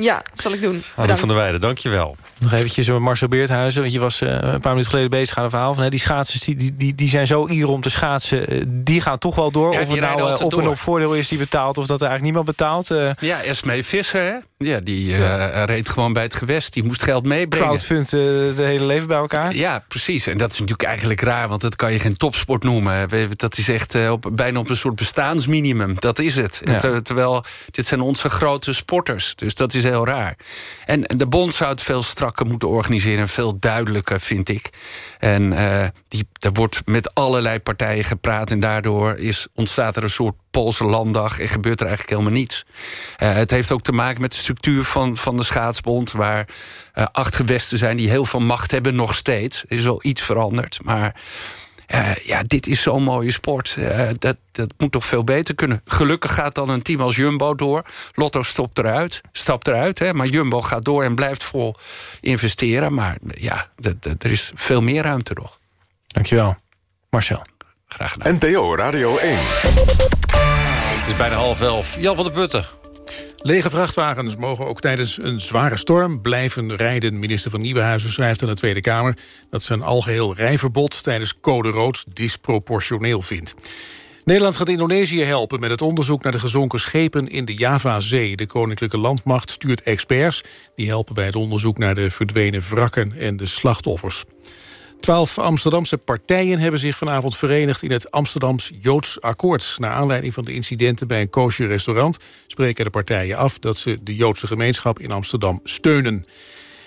Ja, zal ik doen. Bedankt. van der Weijden, dankjewel. Nog eventjes over Marcel Beerthuizen. Want je was eh, een paar minuten geleden bezig aan een verhaal van... Hè, die schaatsers die, die, die, die zijn zo ier om te schaatsen. eh, die gaan toch wel door. Ja, of het nou eh, op en op voordeel is die betaalt... of dat er eigenlijk niemand betaalt. eh Ja, Esmee Visser, hè? Ja, die eh, reed gewoon bij het gewest. Die moest geld meebrengen. crowdfund de hele leven bij elkaar. Ja, precies. En dat is natuurlijk eigenlijk raar, want dat kan je geen topsport noemen. Dat is echt op, bijna op een soort bestaansminimum. Dat is het. Ja. Ter- terwijl, dit zijn onze grote sporters. Dus dat is heel raar. En de bond zou het veel strakker moeten organiseren... en veel duidelijker, vind ik. En eh, die, er wordt met allerlei partijen gepraat... en daardoor is, ontstaat er een soort Poolse landdag... en gebeurt er eigenlijk helemaal niets. Eh, het heeft ook te maken met de structuur van, van de schaatsbond... waar eh, acht gewesten zijn die heel veel macht hebben, nog steeds. Is wel iets veranderd, maar... eh, ja, dit is zo'n mooie sport. Eh, dat, dat moet toch veel beter kunnen. Gelukkig gaat dan een team als Jumbo door. Lotto stopt eruit, stapt eruit. Hè, maar Jumbo gaat door en blijft vol investeren. Maar ja, er is veel meer ruimte nog. Dankjewel. Marcel. Graag gedaan. NPO Radio 1. Het is bijna half elf. Jan van der Putten. Lege vrachtwagens mogen ook tijdens een zware storm blijven rijden. Minister van Nieuwenhuizen schrijft aan de Tweede Kamer... dat ze een algeheel rijverbod tijdens code rood disproportioneel vindt. Nederland gaat Indonesië helpen met het onderzoek naar de gezonken schepen in de Javazee. De Koninklijke Landmacht stuurt experts... die helpen bij het onderzoek naar de verdwenen wrakken en de slachtoffers. Twaalf Amsterdamse partijen hebben zich vanavond verenigd... in het Amsterdams Joods Akkoord. Naar aanleiding van de incidenten bij een kosher restaurant... spreken de partijen af dat ze de Joodse gemeenschap in Amsterdam steunen.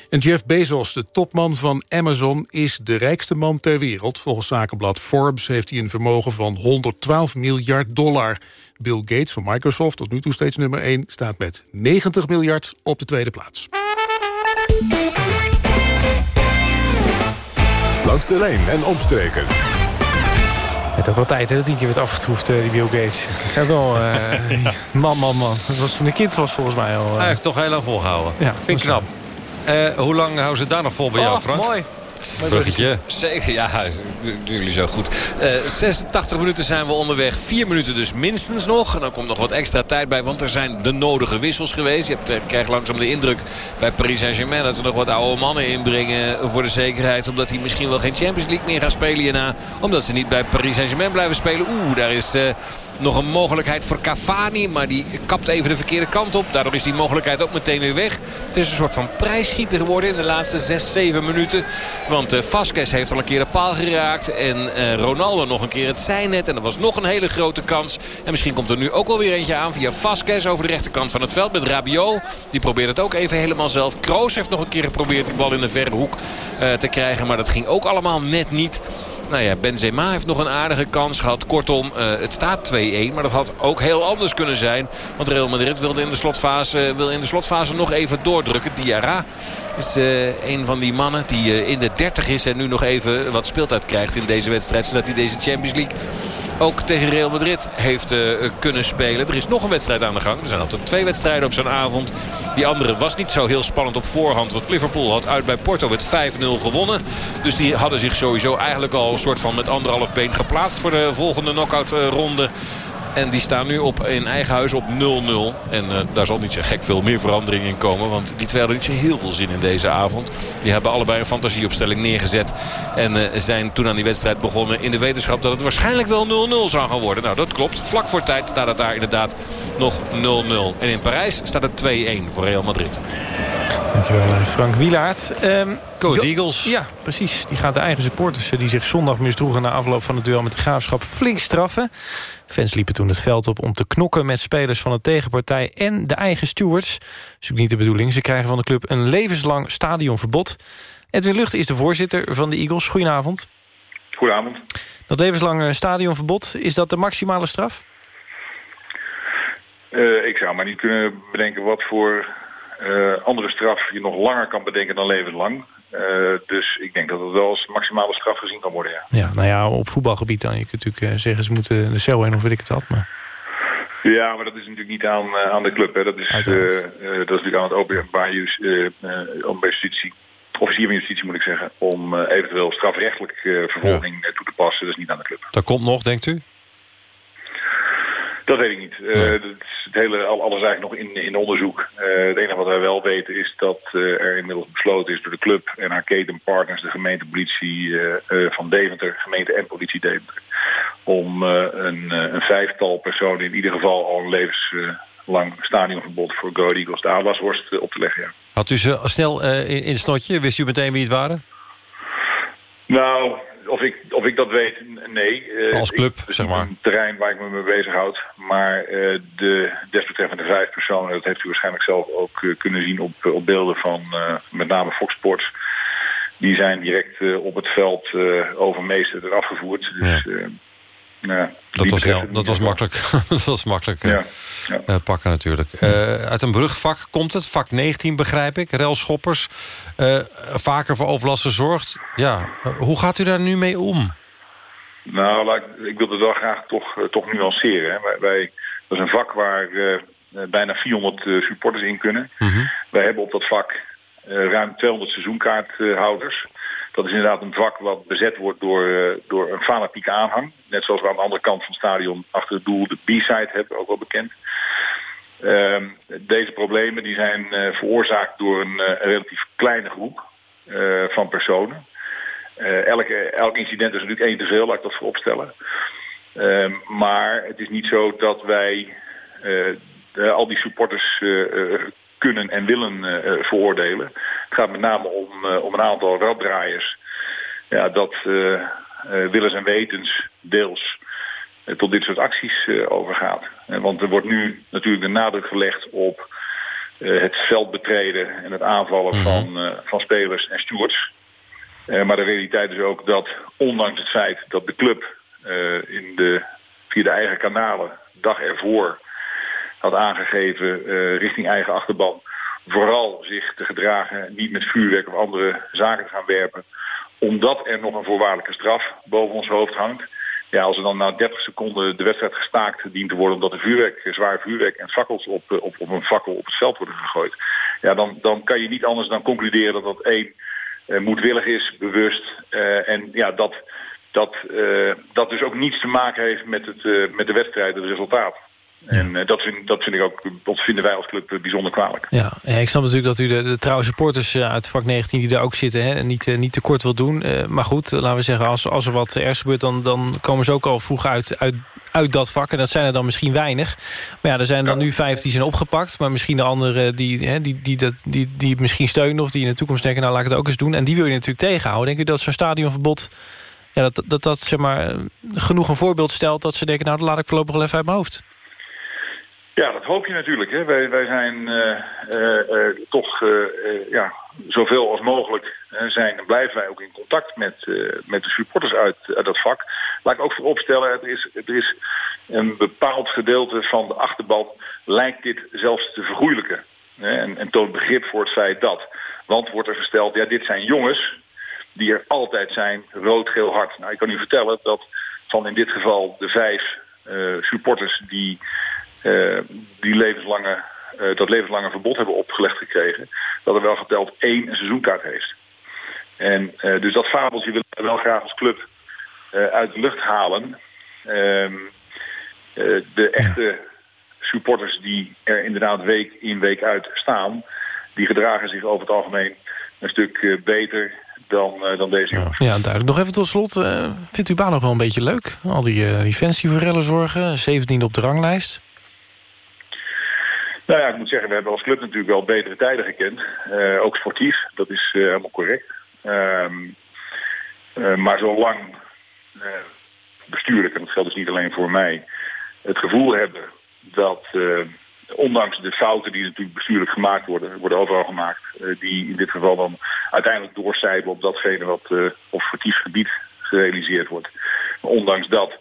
En Jeff Bezos, de topman van Amazon, is de rijkste man ter wereld. Volgens zakenblad Forbes heeft hij een vermogen van 112 miljard dollar. Bill Gates van Microsoft, tot nu toe steeds nummer 1... staat met 90 miljard op de tweede plaats. Langs de lijn en omstreken. Het ook wel tijd hè, dat tien keer werd afgetroefd, eh, die Bill Gates. Dat is ook wel... eh, <laughs> man, man, man. Dat was toen een kind was volgens mij al. eh. Hij heeft toch heel lang volgehouden. Ja, Vind ik knap. Eh, hoe lang houden ze daar nog vol bij jou, Frank? mooi. Bruggetje. Zeker, ja, doen jullie zo goed. Eh 86 minuten zijn we onderweg. 4 minuten dus minstens nog. En dan komt nog wat extra tijd bij, want er zijn de nodige wissels geweest. Je hebt, eh, krijgt langzaam de indruk bij Paris Saint-Germain... dat ze nog wat oude mannen inbrengen voor de zekerheid. Omdat die misschien wel geen Champions League meer gaan spelen hierna. Omdat ze niet bij Paris Saint-Germain blijven spelen. Oeh, daar is... eh, nog een mogelijkheid voor Cavani. Maar die kapt even de verkeerde kant op. Daardoor is die mogelijkheid ook meteen weer weg. Het is een soort van prijsschieter geworden in de laatste 6, 7 minuten. Want uh, Vasquez heeft al een keer de paal geraakt. En uh, Ronaldo nog een keer het zijnet. En dat was nog een hele grote kans. En misschien komt er nu ook wel weer eentje aan via Vasquez over de rechterkant van het veld. Met Rabiot. Die probeert het ook even helemaal zelf. Kroos heeft nog een keer geprobeerd die bal in de verre hoek uh, te krijgen. Maar dat ging ook allemaal net niet. Nou ja, Benzema heeft nog een aardige kans gehad. Kortom, uh, het staat 2-1. Maar dat had ook heel anders kunnen zijn. Want Real Madrid wilde in de slotfase, wil in de slotfase nog even doordrukken. Diarra is uh, een van die mannen die in de 30 is. En nu nog even wat speeltijd krijgt in deze wedstrijd. Zodat hij deze Champions League ook tegen Real Madrid heeft uh, kunnen spelen. Er is nog een wedstrijd aan de gang. Er zijn altijd twee wedstrijden op zo'n avond. Die andere was niet zo heel spannend op voorhand. Want Liverpool had uit bij Porto met 5-0 gewonnen. Dus die hadden zich sowieso eigenlijk al een soort van met anderhalf been geplaatst voor de volgende knockout ronde. En die staan nu op, in eigen huis op 0-0. En uh, daar zal niet zo gek veel meer verandering in komen. Want die twee hadden niet zo heel veel zin in deze avond. Die hebben allebei een fantasieopstelling neergezet. En uh, zijn toen aan die wedstrijd begonnen in de wetenschap dat het waarschijnlijk wel 0-0 zou gaan worden. Nou, dat klopt. Vlak voor tijd staat het daar inderdaad nog 0-0. En in Parijs staat het 2-1 voor Real Madrid. Dankjewel, Frank Wielaert. Um, Go Eagles. Ja, precies. Die gaat de eigen supporters die zich zondag misdroegen... na afloop van het duel met de Graafschap flink straffen. Fans liepen toen het veld op om te knokken met spelers van de tegenpartij... en de eigen stewards. Dat is ook niet de bedoeling. Ze krijgen van de club een levenslang stadionverbod. Edwin Lucht is de voorzitter van de Eagles. Goedenavond. Goedenavond. Dat levenslange stadionverbod, is dat de maximale straf? Uh, ik zou maar niet kunnen bedenken wat voor andere straf je nog langer kan bedenken dan levenslang. Uh, dus ik denk dat het wel als maximale straf gezien kan worden, ja. Ja, nou ja, op voetbalgebied dan. Je kunt natuurlijk zeggen, ze moeten de cel heen of weet ik het wat. Maar... Ja, maar dat is natuurlijk niet aan, uh, aan de club. Hè. Dat, is, dat is natuurlijk aan het openbaar justitie. Officier van justitie moet ik zeggen. Om eventueel strafrechtelijk vervolging ja. toe te passen. Dat is niet aan de club. Dat komt nog, denkt u? Dat weet ik niet. Uh, het, het hele, alles eigenlijk nog in, in onderzoek. Uh, het enige wat wij wel weten is dat uh, er inmiddels besloten is door de club en haar ketenpartners, de gemeentepolitie van Deventer, gemeente en politie Deventer, om een, een, vijftal personen in ieder geval al een levenslang stadionverbod voor Go Eagles de Adelaarsworst op te leggen. Ja. Had u ze snel in, in het snotje? Wist u meteen wie het waren? Nou, of ik, of ik dat weet, nee. Uh, Als club, zeg maar. Een terrein waar ik me mee bezighoud. Maar uh, de desbetreffende vijf personen, dat heeft u waarschijnlijk zelf ook uh, kunnen zien op, op beelden van met name Fox Sports. Die zijn direct op het veld overmeesterd en afgevoerd. Dus, ja. Ja, dat, was, heel, <laughs> dat was makkelijk. dat was makkelijk ja. Uh, pakken natuurlijk. Uh, uit een brugvak komt het, vak 19 begrijp ik. Relschoppers, uh, vaker voor overlast gezorgd. Ja, hoe gaat u daar nu mee om? Nou, ik wil het wel graag toch, toch nuanceren. Hè. Wij, wij, dat is een vak waar bijna 400 supporters in kunnen. -hmm. Wij hebben op dat vak ruim 200 seizoenkaarthouders. Dat is inderdaad een vak wat bezet wordt door, uh, door een fanatieke aanhang. Net zoals we aan de andere kant van het stadion achter het doel de B-side hebben, ook wel bekend. Uh, deze problemen die zijn uh, veroorzaakt door een, uh, relatief kleine groep van personen. elke, elk incident is natuurlijk één te veel, laat ik dat vooropstellen. Ehm, maar het is niet zo dat wij al die supporters kunnen en willen veroordelen. Het gaat met name om, om een aantal raddraaiers. Ja, dat willens en wetens deels tot dit soort acties overgaat. want er wordt nu natuurlijk de nadruk gelegd op het veld betreden en het aanvallen mm -hmm. van, van spelers en stewards. maar de realiteit is ook dat ondanks het feit dat de club in de, via de eigen kanalen dag ervoor had aangegeven richting eigen achterban vooral zich te gedragen, niet met vuurwerk of andere zaken te gaan werpen, omdat er nog een voorwaardelijke straf boven ons hoofd hangt. Ja, als er dan na 30 seconden de wedstrijd gestaakt dient te worden... omdat er vuurwerk, zwaar vuurwerk en fakkels op, op, op een fakkel op het veld worden gegooid... Ja, dan, dan kan je niet anders dan concluderen dat dat één uh, moedwillig is, bewust... En ja, dat, dat, dat dus ook niets te maken heeft met, het, met de wedstrijd, het resultaat. En uh, dat, vind, dat, vind ik ook, dat vinden wij als club bijzonder kwalijk. Ja, ik snap natuurlijk dat u de, de trouwe supporters uh, uit vak 19 die daar ook zitten... Hè, niet, niet te kort wil doen. maar goed, laten we zeggen, als, als er wat ergens gebeurt... Dan, dan komen ze ook al vroeg uit, uit, uit dat vak. En dat zijn er dan misschien weinig. Maar ja, er zijn dan nu vijf die zijn opgepakt. Maar misschien de anderen die, hè, die, die, dat, die, die het misschien steunen... of die in de toekomst denken, nou laat ik het ook eens doen. En die wil je natuurlijk tegenhouden. Denk je dat zo'n stadionverbod... Ja, dat, dat, dat zeg maar, genoeg een voorbeeld stelt dat ze denken... nou, dat laat ik voorlopig wel even uit mijn hoofd. Ja, dat hoop je natuurlijk. Hè. Wij, wij zijn uh, uh, uh, toch ja, zoveel als mogelijk zijn en blijven wij ook in contact met, met de supporters uit, uit dat vak. Laat ik ook vooropstellen, het is, het is een bepaald gedeelte van de achterban lijkt dit zelfs te vergoeilijken. En, en toont begrip voor het feit dat. Want wordt er gesteld, ja, dit zijn jongens die er altijd zijn, rood, geel, hard. Nou, ik kan u vertellen dat van in dit geval de vijf supporters die die levenslange, uh, dat levenslange verbod hebben opgelegd gekregen... dat er wel geteld één seizoenkaart heeft. En uh, dus dat fabeltje willen we wel graag als club uit de lucht halen. Ehm, de echte supporters die er inderdaad week in week uit staan... die gedragen zich over het algemeen een stuk beter dan, dan deze jongens. Ja, duidelijk. Nog even tot slot. Uh, vindt u baan nog wel een beetje leuk? Al die, uh, zorgen. 17e op de ranglijst. Nou ja, ik moet zeggen, we hebben als club natuurlijk wel betere tijden gekend. Uh, ook sportief, dat is uh, helemaal correct. Um, uh, maar zolang bestuurlijk, en dat geldt dus niet alleen voor mij... het gevoel hebben dat, ondanks de fouten die natuurlijk bestuurlijk gemaakt worden... worden overal gemaakt, die in dit geval dan uiteindelijk doorcijpen op datgene wat op sportief gebied gerealiseerd wordt. Ondanks dat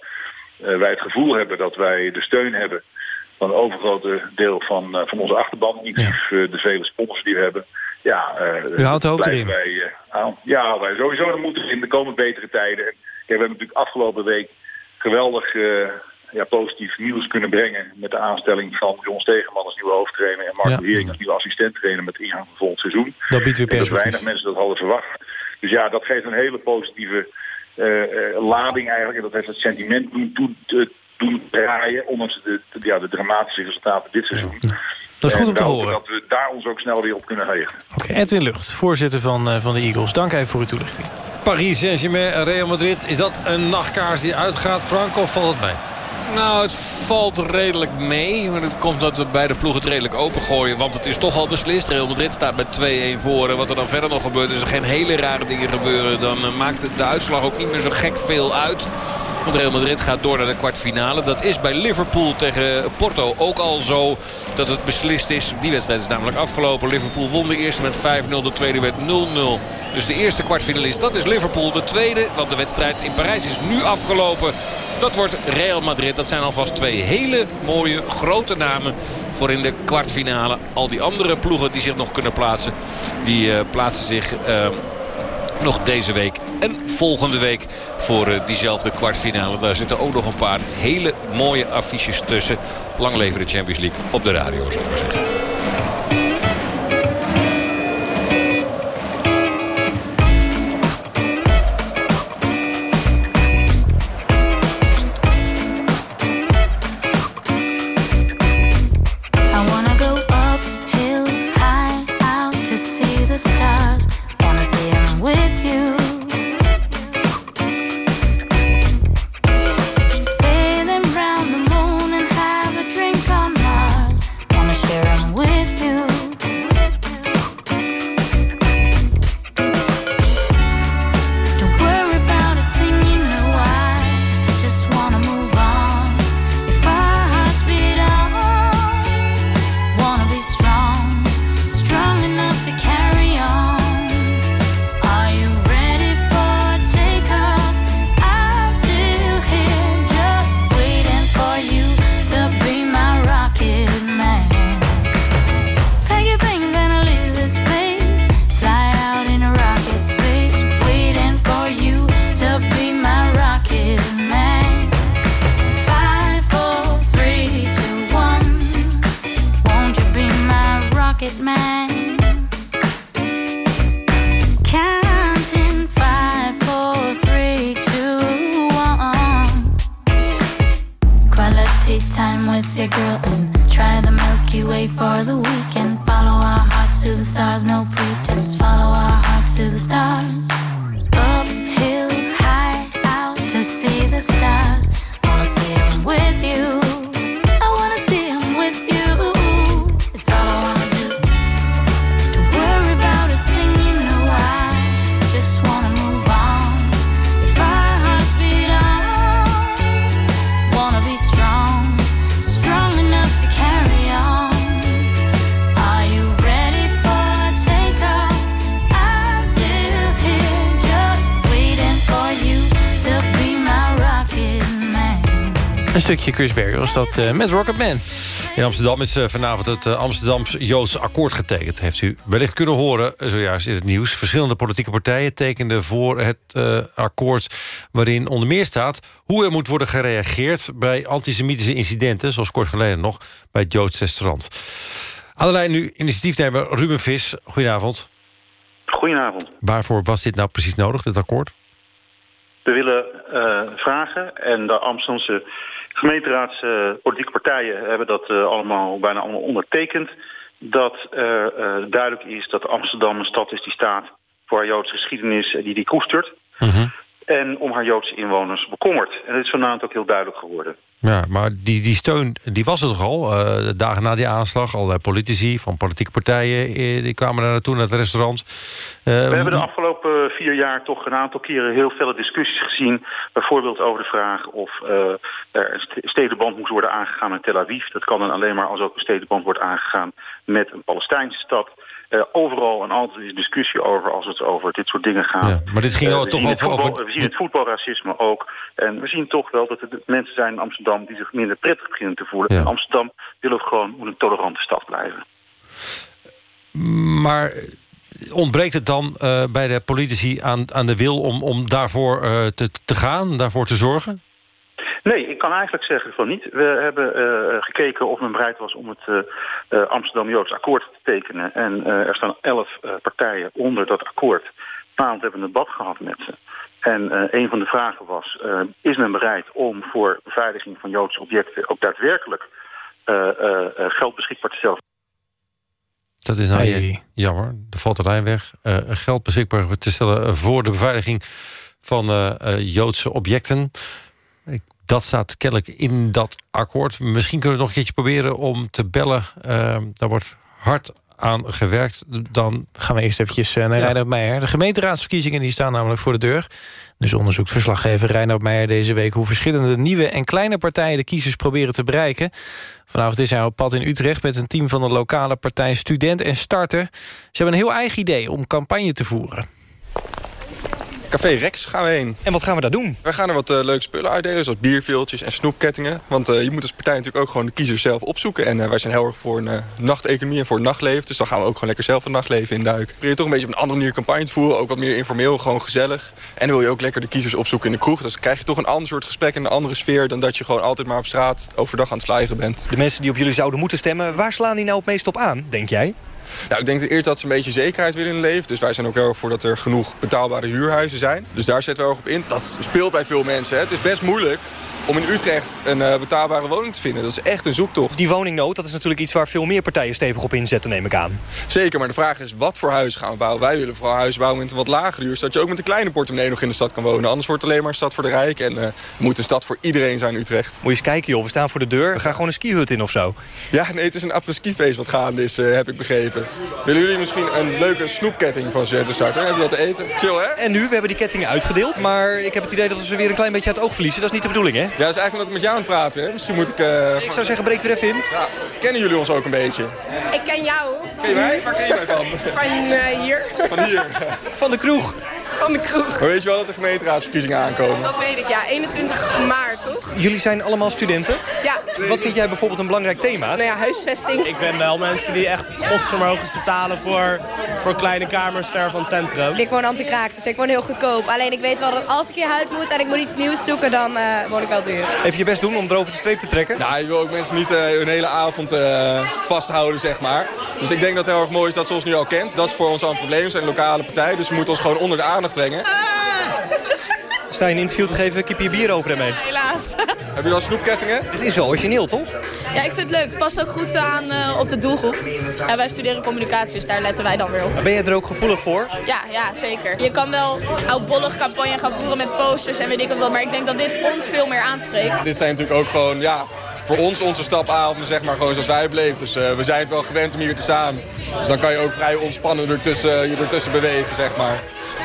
wij het gevoel hebben dat wij de steun hebben van een overgrote deel van, uh, van onze achterban. Inclusief uh, de vele sponsors die we hebben. Ja, uh, U houdt hoop erin. Wij, aan. Ja, wij sowieso er moeten in de komende betere tijden. En, we hebben natuurlijk afgelopen week geweldig ja, positief nieuws kunnen brengen... met de aanstelling van Jon Stegeman als nieuwe hoofdtrainer... en Mark ja. Hering als nieuwe assistent-trainer met ingang van volgend seizoen. Dat biedt weer perspectief. Weinig mensen dat hadden verwacht. Dus ja, dat geeft een hele positieve lading eigenlijk. En dat heeft het sentiment doen, toe, doen draaien. Ondanks de, de, ja, de dramatische resultaten dit seizoen. Dat is goed om te we hopen horen. Dat we daar ons ook snel weer op kunnen hegen. Oké, Edwin Lucht, voorzitter van, eh, van de Eagles. Dank even voor uw toelichting. Paris Saint-Germain, Real Madrid. Is dat een nachtkaars die uitgaat, Frank, of valt het mee? Nou, het valt redelijk mee. Maar het komt dat we beide ploegen het redelijk opengooien. Want het is toch al beslist. Real Madrid staat met 2-1 voor. En wat er dan verder nog gebeurt, is er geen hele rare dingen gebeuren. Dan eh, maakt de uitslag ook niet meer zo gek veel uit. Want Real Madrid gaat door naar de kwartfinale. Dat is bij Liverpool tegen Porto ook al zo dat het beslist is. Die wedstrijd is namelijk afgelopen. Liverpool won de eerste met 5-0. De tweede werd 0-0. Dus de eerste kwartfinalist, dat is Liverpool. De tweede, want de wedstrijd in Parijs is nu afgelopen. Dat wordt Real Madrid. Dat zijn alvast twee hele mooie grote namen voor in de kwartfinale. Al die andere ploegen die zich nog kunnen plaatsen, die eh, plaatsen zich... eh, nog deze week en volgende week voor eh, diezelfde kwartfinale. Daar zitten ook nog een paar hele mooie affiches tussen. Lang leven de Champions League op de radio, zou ik maar zeggen. Stukje Chris Berger was dat eh, met Rocketman. In Amsterdam is eh, vanavond het eh, Amsterdams Joodse akkoord getekend. Heeft u wellicht kunnen horen, zojuist in het nieuws. Verschillende politieke partijen tekenden voor het eh, akkoord... waarin onder meer staat hoe er moet worden gereageerd... bij antisemitische incidenten, zoals kort geleden nog... bij het Joods restaurant. Aan de lijn nu initiatiefnemer Ruben Vis. Goedenavond. Goedenavond. Waarvoor was dit nou precies nodig, dit akkoord? We willen eh, vragen, en de Amsterdamse gemeenteraads eh, politieke partijen hebben dat eh, allemaal bijna allemaal ondertekend, dat eh, duidelijk is dat Amsterdam een stad is die staat voor haar Joodse geschiedenis, die die koestert. En om haar Joodse inwoners bekommert. En dat is vanavond ook heel duidelijk geworden. Ja, maar die, die steun die was er toch al? eh, de dagen na die aanslag, allerlei politici van politieke partijen... eh, die kwamen daar naartoe naar het restaurant. Eh, We hebben de afgelopen vier jaar toch een aantal keren heel vele discussies gezien. Bijvoorbeeld over de vraag of er een st- stedenband moest worden aangegaan met Tel Aviv. Dat kan dan alleen maar als ook een stedenband wordt aangegaan met een Palestijnse stad. Eh, overal en altijd is discussie over als het over dit soort dingen gaat. Ja, maar dit ging we toch over- voetbal- over- We zien het voetbalracisme ook. En we zien toch wel dat er mensen zijn in Amsterdam die zich minder prettig beginnen te voelen. Ja. En Amsterdam wil ook gewoon een tolerante stad blijven. Maar ontbreekt het dan eh, bij de politici aan, aan de wil om, om daarvoor te, te gaan, daarvoor te zorgen? Nee, ik kan eigenlijk zeggen van niet. We hebben eh, gekeken of men bereid was om het eh, eh, Amsterdam-Joods akkoord te tekenen. En eh, er staan elf eh, partijen onder dat akkoord. Vanavond hebben we een debat gehad met ze. En eh, een van de vragen was, eh, is men bereid om voor beveiliging van Joodse objecten ook daadwerkelijk eh, eh, eh, geld beschikbaar te stellen? Dat is nou ja, jammer. De valt de lijn weg. Eh, geld beschikbaar te stellen voor de beveiliging van eh, eh, Joodse objecten. Ik, dat staat kennelijk in dat akkoord. Misschien kunnen we het nog een keertje proberen om te bellen. Eh, daar wordt hard aan gewerkt. Dan gaan we eerst eventjes eh, naar ja. Reinoud Meijer. De gemeenteraadsverkiezingen die staan namelijk voor de deur. Dus onderzoekt verslaggever Reinoud Meijer deze week... hoe verschillende nieuwe en kleine partijen de kiezers proberen te bereiken. Vanavond is hij op pad in Utrecht met een team van de lokale partij Student en Starter. Ze hebben een heel eigen idee om campagne te voeren. Café Rex gaan we heen. En wat gaan we daar doen? We gaan er wat uh, leuke spullen uitdelen, zoals bierveeltjes en snoepkettingen. Want uh, je moet als partij natuurlijk ook gewoon de kiezers zelf opzoeken. En uh, wij zijn heel erg voor een nachteconomie en voor een nachtleven. Dus dan gaan we ook gewoon lekker zelf een nachtleven induiken. Probeer je toch een beetje op een andere manier campagne te voeren. Ook wat meer informeel, gewoon gezellig. En dan wil je ook lekker de kiezers opzoeken in de kroeg. Dus dan krijg je toch een ander soort gesprek en een andere sfeer... dan dat je gewoon altijd maar op straat overdag aan het vliegen bent. De mensen die op jullie zouden moeten stemmen, waar slaan die nou het meest op aan, denk jij? Nou, ik denk eerst dat ze een beetje zekerheid willen in leven. Dus wij zijn ook heel erg voor dat er genoeg betaalbare huurhuizen zijn. Dus daar zetten we erg op in. Dat speelt bij veel mensen. Hè. Het is best moeilijk om in Utrecht een uh, betaalbare woning te vinden. Dat is echt een zoektocht. Die woningnood, dat is natuurlijk iets waar veel meer partijen stevig op inzetten, neem ik aan. Zeker, maar de vraag is wat voor huis gaan we bouwen. Wij willen vooral huizen bouwen met een wat lagere huur... zodat je ook met een kleine portemonnee nog in de stad kan wonen. Anders wordt het alleen maar een stad voor de rijk. En uh, moet een stad voor iedereen zijn, Utrecht. Moet je eens kijken, joh. We staan voor de deur. We gaan gewoon een skihut in of zo. Ja, nee, het is een apres-ski-feest wat gaande is, uh, heb ik begrepen. Willen jullie misschien een leuke snoepketting van Studenten starten? Hebben we dat te eten? Chill, hè? En nu? We hebben die kettingen uitgedeeld. Maar ik heb het idee dat we ze weer een klein beetje uit het oog verliezen. Dat is niet de bedoeling, hè? Ja, dat is eigenlijk omdat ik met jou aan het praten hè? Misschien moet ik... Uh, ik zou zeggen, breek er even in. Ja. Kennen jullie ons ook een beetje? Ik ken jou. Ken je mij? Waar ken je mij van? Van uh, hier. Van hier? Van de kroeg. Van de kroeg. Maar weet je wel dat de gemeenteraadsverkiezingen aankomen? Dat weet ik, ja. 21 maart, toch? Jullie zijn allemaal studenten? Ja. Wat vind jij bijvoorbeeld een belangrijk thema? Nou ja, huisvesting. Ik ben wel mensen die echt godsvermogens betalen voor, voor kleine kamers ver van het centrum. Ik woon anti-kraak, dus ik woon heel goedkoop. Alleen ik weet wel dat als ik hier uit moet en ik moet iets nieuws zoeken, dan uh, woon ik wel duur. Even je best doen om erover de streep te trekken? Nou, je wil ook mensen niet uh, hun hele avond uh, vasthouden, zeg maar. Dus ik denk dat het heel erg mooi is dat ze ons nu al kent. Dat is voor ons al een probleem. We zijn een lokale partij, dus we moeten ons gewoon onder de aandacht brengen. Sta je een interview te geven, kip je bier over hem heen? Helaas. <laughs> Heb je al snoepkettingen? Dit is wel origineel, toch? Ja, ik vind het leuk. Het past ook goed aan uh, op de doelgroep. En wij studeren communicatie, dus daar letten wij dan weer op. Ben je er ook gevoelig voor? Ja, ja zeker. Je kan wel oudbollig campagne gaan voeren met posters en weet ik wat, maar ik denk dat dit ons veel meer aanspreekt. Dit zijn natuurlijk ook gewoon, ja, voor ons onze stapavonden, zeg maar, gewoon zoals wij beleven. Dus uh, we zijn het wel gewend om hier te staan. Dus dan kan je ook vrij ontspannen ertussen, je ertussen bewegen, zeg maar.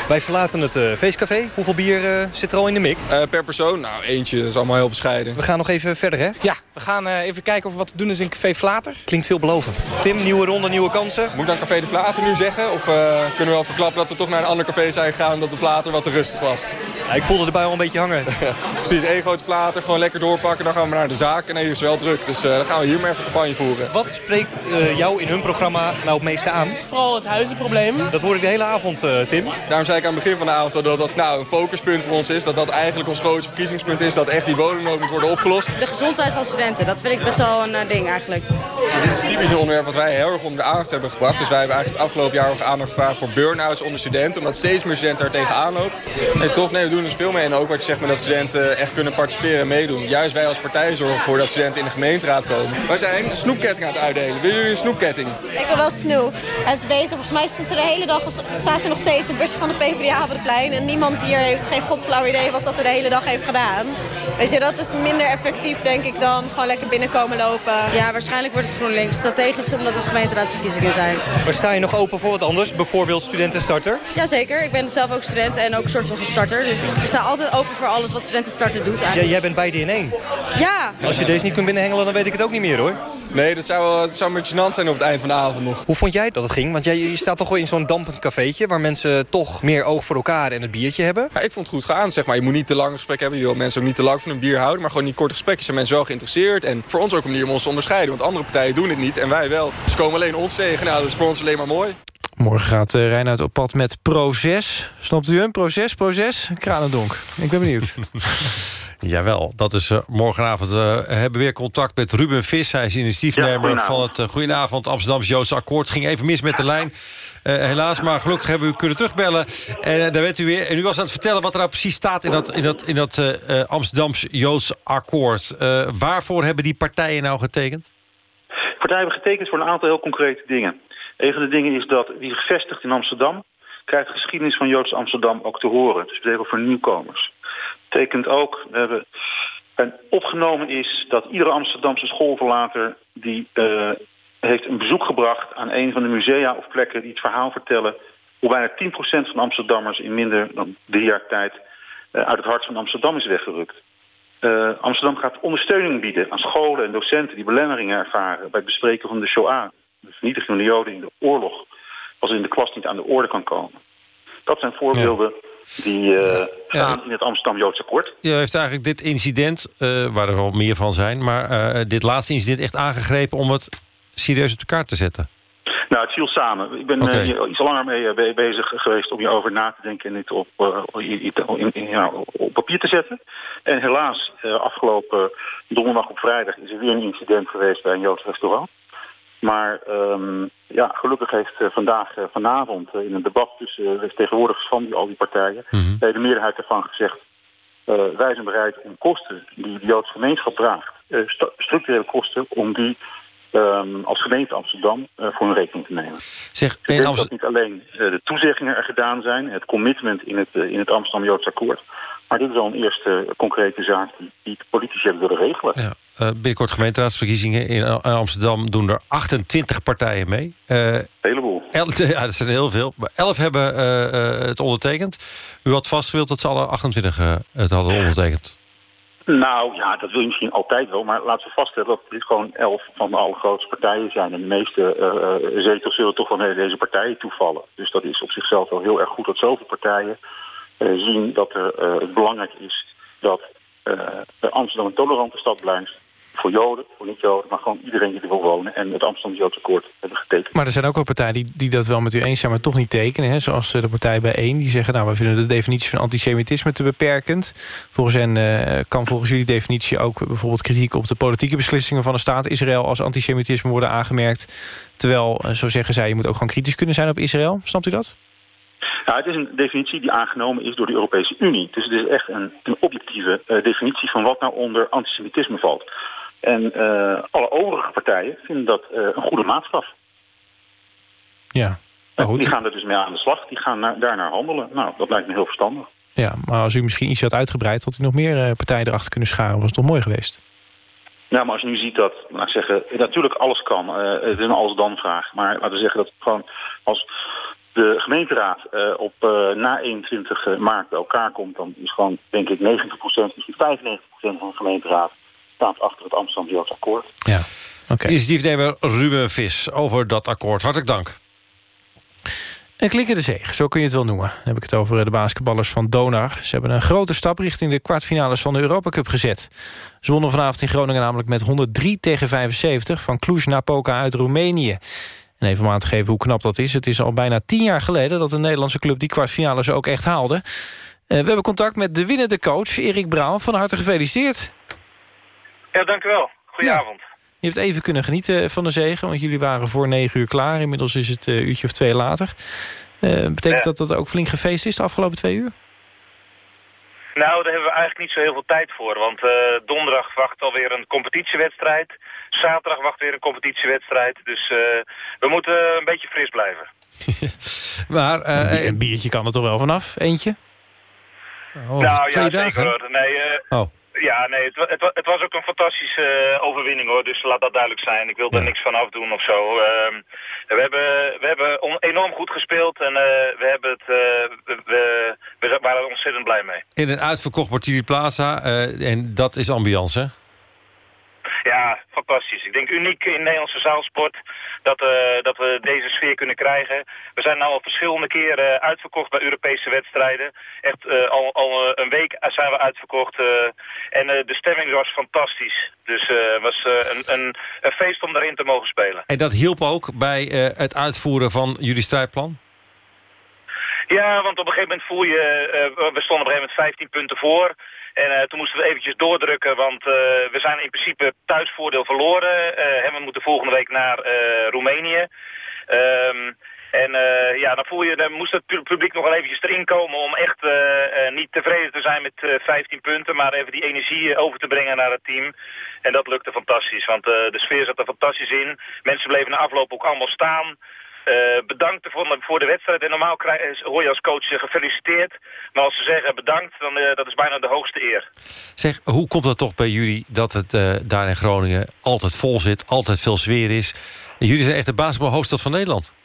Wij verlaten het uh, feestcafé. Hoeveel bier uh, zit er al in de mik? Uh, per persoon? Nou, eentje. Dat is allemaal heel bescheiden. We gaan nog even verder, hè? Ja, we gaan even kijken of er wat te doen is in Café Vlater. Klinkt veelbelovend. Tim, nieuwe ronde, nieuwe kansen. Moet ik dan Café de Vlater nu zeggen? Of kunnen we wel verklappen dat we toch naar een ander café zijn gegaan... omdat de Vlater wat te rustig was? Ja, ik voelde erbij al een beetje hangen. <laughs> Precies, één grote Vlater. Gewoon lekker doorpakken. Dan gaan we naar de zaak. En hier is wel druk. Dus dan gaan we hier maar even campagne voeren. Wat spreekt jou in hun programma nou het meeste aan? Vooral het huizenprobleem. Dat hoor ik de hele avond, Tim. Daarom zei ik aan het begin van de avond dat dat nou, een focuspunt voor ons is. Dat dat eigenlijk ons grootste verkiezingspunt is. Dat echt die woningnood moet worden opgelost. De gezondheid van studenten, dat vind ik best wel een uh, ding eigenlijk. Ja, dit is een typisch onderwerp wat wij heel erg onder de aandacht hebben gebracht. Dus wij hebben eigenlijk het afgelopen jaar ook aandacht gevraagd voor burn-outs onder studenten. Omdat steeds meer studenten er tegenaan lopen. Nee, tof, nee, we doen er veel mee. En ook wat je zegt met dat studenten echt kunnen participeren en meedoen. Juist wij als partij zorgen ervoor dat studenten in de gemeenteraad komen. Wij zijn een snoepketting aan het uitdelen. Willen jullie een snoepketting? Ik wil wel snoep. Het is beter. Volgens mij staat er de hele dag staat er nog steeds een busje van de PvdA op het plein. En niemand hier heeft geen godsflauw idee wat dat er de hele dag heeft gedaan. Weet je, dat is minder effectief denk ik dan gewoon lekker binnenkomen lopen. Ja, waarschijnlijk wordt het GroenLinks. Strategisch omdat het gemeenteraadsverkiezingen zijn. Maar sta je nog open voor wat anders? Bijvoorbeeld studentenstarter? Jazeker, ik ben zelf ook student en ook een soort van starter. Dus ik sta altijd open voor alles wat studentenstarter doet eigenlijk. Ja, jij bent beide in één? Ja. Als je deze niet kunt binnenhengelen, dan weet ik het ook niet meer hoor. Nee, dat zou, dat zou een beetje gênant zijn op het eind van de avond nog. Hoe vond jij dat het ging? Want jij je staat toch wel in zo'n dampend cafeetje... waar mensen toch meer oog voor elkaar en het biertje hebben. Ja, ik vond het goed gaan. Zeg maar. Je moet niet te lang gesprek hebben. Je wil mensen ook niet te lang van een bier houden. Maar gewoon die korte gesprekjes zijn mensen wel geïnteresseerd. En voor ons ook een manier om ons te onderscheiden. Want andere partijen doen het niet en wij wel. Ze komen alleen ons tegen. Nou, dat is voor ons alleen maar mooi. Morgen gaat uh, Reinoud op pad met Proces. Snapt u hem? Proces, Proces? Kranendonk. Ik ben benieuwd. <laughs> Jawel, dat is uh, morgenavond. Uh, we hebben weer contact met Ruben Vis. Hij is initiatiefnemer ja, van het uh, Goedenavond Amsterdamse Joodse Akkoord. ging even mis met de lijn. helaas, maar gelukkig hebben we u kunnen terugbellen. En daar bent u weer. En u was aan het vertellen wat er nou precies staat in dat, in dat, in dat Amsterdamse Joodse Akkoord. waarvoor hebben die partijen nou getekend? Partijen hebben getekend voor een aantal heel concrete dingen. Een van de dingen is dat wie gevestigd in Amsterdam... krijgt de geschiedenis van Joods Amsterdam ook te horen. Dus betekent voor nieuwkomers. Betekent ook, we hebben en opgenomen is dat iedere Amsterdamse schoolverlater... die uh, heeft een bezoek gebracht aan een van de musea of plekken... die het verhaal vertellen hoe bijna 10% van Amsterdammers... in minder dan drie jaar tijd uh, uit het hart van Amsterdam is weggerukt. Uh, Amsterdam gaat ondersteuning bieden aan scholen en docenten... die belemmeringen ervaren bij het bespreken van de Shoah de vernietiging van de Joden in de oorlog... als in de klas niet aan de orde kan komen. Dat zijn voorbeelden die uh, in het Amsterdam-Joodse akkoord. Je heeft eigenlijk dit incident, uh, waar er wel meer van zijn... maar uh, dit laatste incident echt aangegrepen om het serieus op elkaar te zetten. Nou, het viel samen. Ik ben okay. uh, iets langer mee bezig geweest om hierover na te denken... en dit op, in, in, in, ja, op papier te zetten. En helaas, afgelopen donderdag op vrijdag... is er weer een incident geweest bij een Joods restaurant. Maar um, ja, gelukkig heeft uh, vandaag, uh, vanavond uh, in een debat tussen de tegenwoordigers van die, al die partijen... Mm -hmm. de meerderheid ervan gezegd... wij zijn bereid om kosten die de Joodse gemeenschap draagt... structurele kosten, om die um, als gemeente Amsterdam voor hun rekening te nemen. Zeg, ik denk dat niet alleen de toezeggingen er gedaan zijn... het commitment in het, in het Amsterdam-Joods akkoord... maar dit is al een eerste concrete zaak die, die de politici hebben willen regelen. Ja. Uh, binnenkort gemeenteraadsverkiezingen in Amsterdam doen er 28 partijen mee. Uh, Heleboel. <laughs> ja, dat zijn heel veel. Maar 11 hebben uh, het ondertekend. U had vastgewild dat ze alle 28 het hadden ondertekend. Nou ja, dat wil je misschien altijd wel. Maar laten we vaststellen dat dit gewoon 11 van de allergrootste partijen zijn. En de meeste zetels zullen toch wel naar deze partijen toevallen. Dus dat is op zichzelf wel heel erg goed dat zoveel partijen zien dat er, het belangrijk is dat Amsterdam een tolerante stad blijft voor Joden, voor niet-Joden, maar gewoon iedereen die er wil wonen. En het Amsterdam Joods akkoord hebben getekend. Maar er zijn ook wel partijen die, die dat wel met u eens zijn, maar toch niet tekenen. Hè? Zoals de partij bijeen, die zeggen, nou, we vinden de definitie van antisemitisme te beperkend. Volgens hen kan volgens jullie definitie ook bijvoorbeeld kritiek op de politieke beslissingen van de staat Israël als antisemitisme worden aangemerkt. Terwijl, zo zeggen zij, je moet ook gewoon kritisch kunnen zijn op Israël. Snapt u dat? Nou, het is een definitie die aangenomen is door de Europese Unie. Dus het is echt een, een objectieve uh, definitie van wat nou onder antisemitisme valt. En uh, alle overige partijen vinden dat uh, een goede maatstaf. Ja. goed. Die gaan er dus mee aan de slag. Die gaan naar, daarnaar handelen. Nou, dat lijkt me heel verstandig. Ja, maar als u misschien iets had uitgebreid... had u nog meer uh, partijen erachter kunnen scharen. Was het toch mooi geweest? Ja, maar als je nu ziet dat, laat ik zeggen, natuurlijk alles kan. het is een alles-dan-vraag. Maar laten we zeggen dat gewoon als de gemeenteraad uh, op uh, na 21 maart bij elkaar komt... dan is gewoon, denk ik, 90%, misschien 95% van de gemeenteraad staat achter het Amsterdam Joods akkoord. Ja, oké. Okay. Initiatiefnemer Ruben Vis over dat akkoord. Hartelijk dank. Een klikkende zege, zo kun je het wel noemen. Dan heb ik het over de basketballers van Donar. Ze hebben een grote stap richting de kwartfinales van de Europa Cup gezet. Ze wonnen vanavond in Groningen namelijk met 103 tegen 75... van Cluj-Napoca uit Roemenië. En even om aan te geven hoe knap dat is. Het is al bijna tien jaar geleden dat een Nederlandse club die kwartfinales ook echt haalde. Uh, we hebben contact met de winnende coach, Erik Braal. Van harte gefeliciteerd. Ja, dank u wel. Goedenavond. Ja. Je hebt even kunnen genieten van de zegen, want jullie waren voor negen uur klaar. Inmiddels is het een uh, uurtje of twee later. Uh, betekent ja. dat dat ook flink gefeest is de afgelopen twee uur? Nou, daar hebben we eigenlijk niet zo heel veel tijd voor. Want uh, donderdag wacht alweer een competitiewedstrijd. Zaterdag wacht weer een competitiewedstrijd. Dus we moeten een beetje fris blijven. <laughs> maar een biertje kan er toch wel vanaf? Eentje? Oh, nou ja, dagen? zeker. Nee, oh. Ja, nee, het, het, het, was ook een fantastische uh, overwinning hoor, dus laat dat duidelijk zijn. Ik wil er ja. niks van afdoen of zo. Uh, we hebben, we hebben enorm goed gespeeld en uh, we, hebben het, we, we, waren er ontzettend blij mee. In een uitverkocht Martini Plaza en dat is ambiance hè? Ja, fantastisch. Ik denk uniek in Nederlandse zaalsport dat, uh, dat we deze sfeer kunnen krijgen. We zijn nu al verschillende keren uitverkocht bij Europese wedstrijden. Echt uh, al, al een week zijn we uitverkocht. en de stemming was fantastisch. Dus het was een, een, een, feest om daarin te mogen spelen. En dat hielp ook bij het uitvoeren van jullie strijdplan? Ja, want op een gegeven moment voel je... eh, we stonden op een gegeven moment 15 punten voor. En eh, toen moesten we eventjes doordrukken, want eh, we zijn in principe thuisvoordeel verloren. Eh, en we moeten volgende week naar Roemenië. Ehm, en ja, dan voel je, dan moest het pu- publiek nog wel eventjes erin komen om echt niet tevreden te zijn met eh, 15 punten, maar even die energie over te brengen naar het team. En dat lukte fantastisch, want de sfeer zat er fantastisch in. Mensen bleven na afloop ook allemaal staan. Eh, bedankt voor de, voor de wedstrijd. En normaal krijg, hoor je als coach eh, gefeliciteerd. Maar als ze zeggen bedankt, dan uh, dat is bijna de hoogste eer. Zeg, hoe komt het toch bij jullie dat het daar in Groningen altijd vol zit, altijd veel sfeer is? En jullie zijn echt de basketbalhoofdstad van Nederland.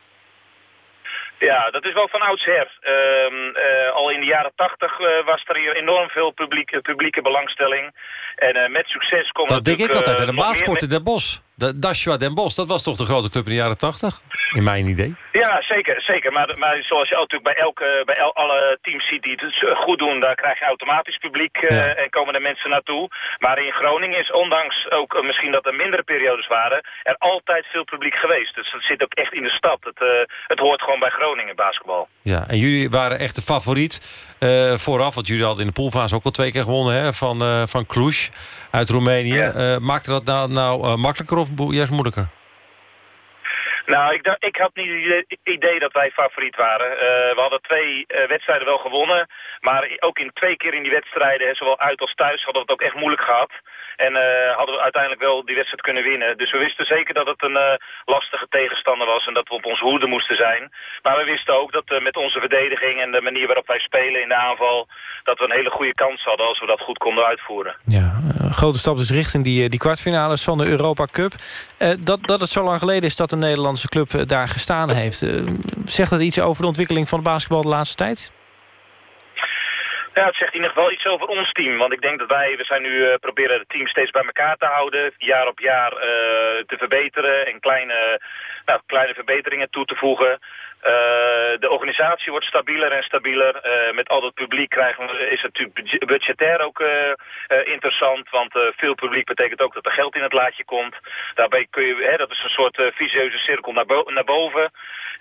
Ja, dat is wel van oudsher. Uh, al in de jaren tachtig was er hier enorm veel publieke, publieke belangstelling. En met succes komt Dat denk ik altijd. de Maasport in Den Bosch. De Dashua Den Bosch, dat was toch de grote club in de jaren tachtig? In mijn idee. Ja, zeker. zeker. Maar, maar zoals je natuurlijk bij, elke, bij el, alle teams ziet die het goed doen... daar krijg je automatisch publiek ja. en komen er mensen naartoe. Maar in Groningen is ondanks ook misschien dat er mindere periodes waren... er altijd veel publiek geweest. Dus dat zit ook echt in de stad. Het, het hoort gewoon bij Groningen, basketbal. Ja, en jullie waren echt de favoriet uh, vooraf. Want jullie hadden in de poolfase ook al twee keer gewonnen hè, van, uh, van Cluj uit Roemenië. Ja. Uh, maakte dat nou, nou makkelijker of juist moeilijker? Nou, ik, ik had niet het idee dat wij favoriet waren. Uh, we hadden twee uh, wedstrijden wel gewonnen. Maar ook in twee keer in die wedstrijden, zowel uit als thuis, hadden we het ook echt moeilijk gehad. En uh, hadden we uiteindelijk wel die wedstrijd kunnen winnen. Dus we wisten zeker dat het een uh, lastige tegenstander was en dat we op onze hoede moesten zijn. Maar we wisten ook dat uh, met onze verdediging en de manier waarop wij spelen in de aanval... dat we een hele goede kans hadden als we dat goed konden uitvoeren. Ja, een grote stap dus richting die, die kwartfinales van de Europa Cup. dat, dat het zo lang geleden is dat de Nederlandse club daar gestaan heeft. zegt dat iets over de ontwikkeling van het basketbal de laatste tijd? Ja, het zegt in ieder geval iets over ons team. Want ik denk dat wij, we zijn nu uh, proberen het team steeds bij elkaar te houden. Jaar op jaar uh, te verbeteren en kleine, nou, kleine verbeteringen toe te voegen. Uh, de organisatie wordt stabieler en stabieler. Met al dat publiek krijgen we, is het natuurlijk budgetair ook interessant. Want veel publiek betekent ook dat er geld in het laadje komt. Daarbij kun je, hè, dat is een soort visieuze cirkel naar, naar boven.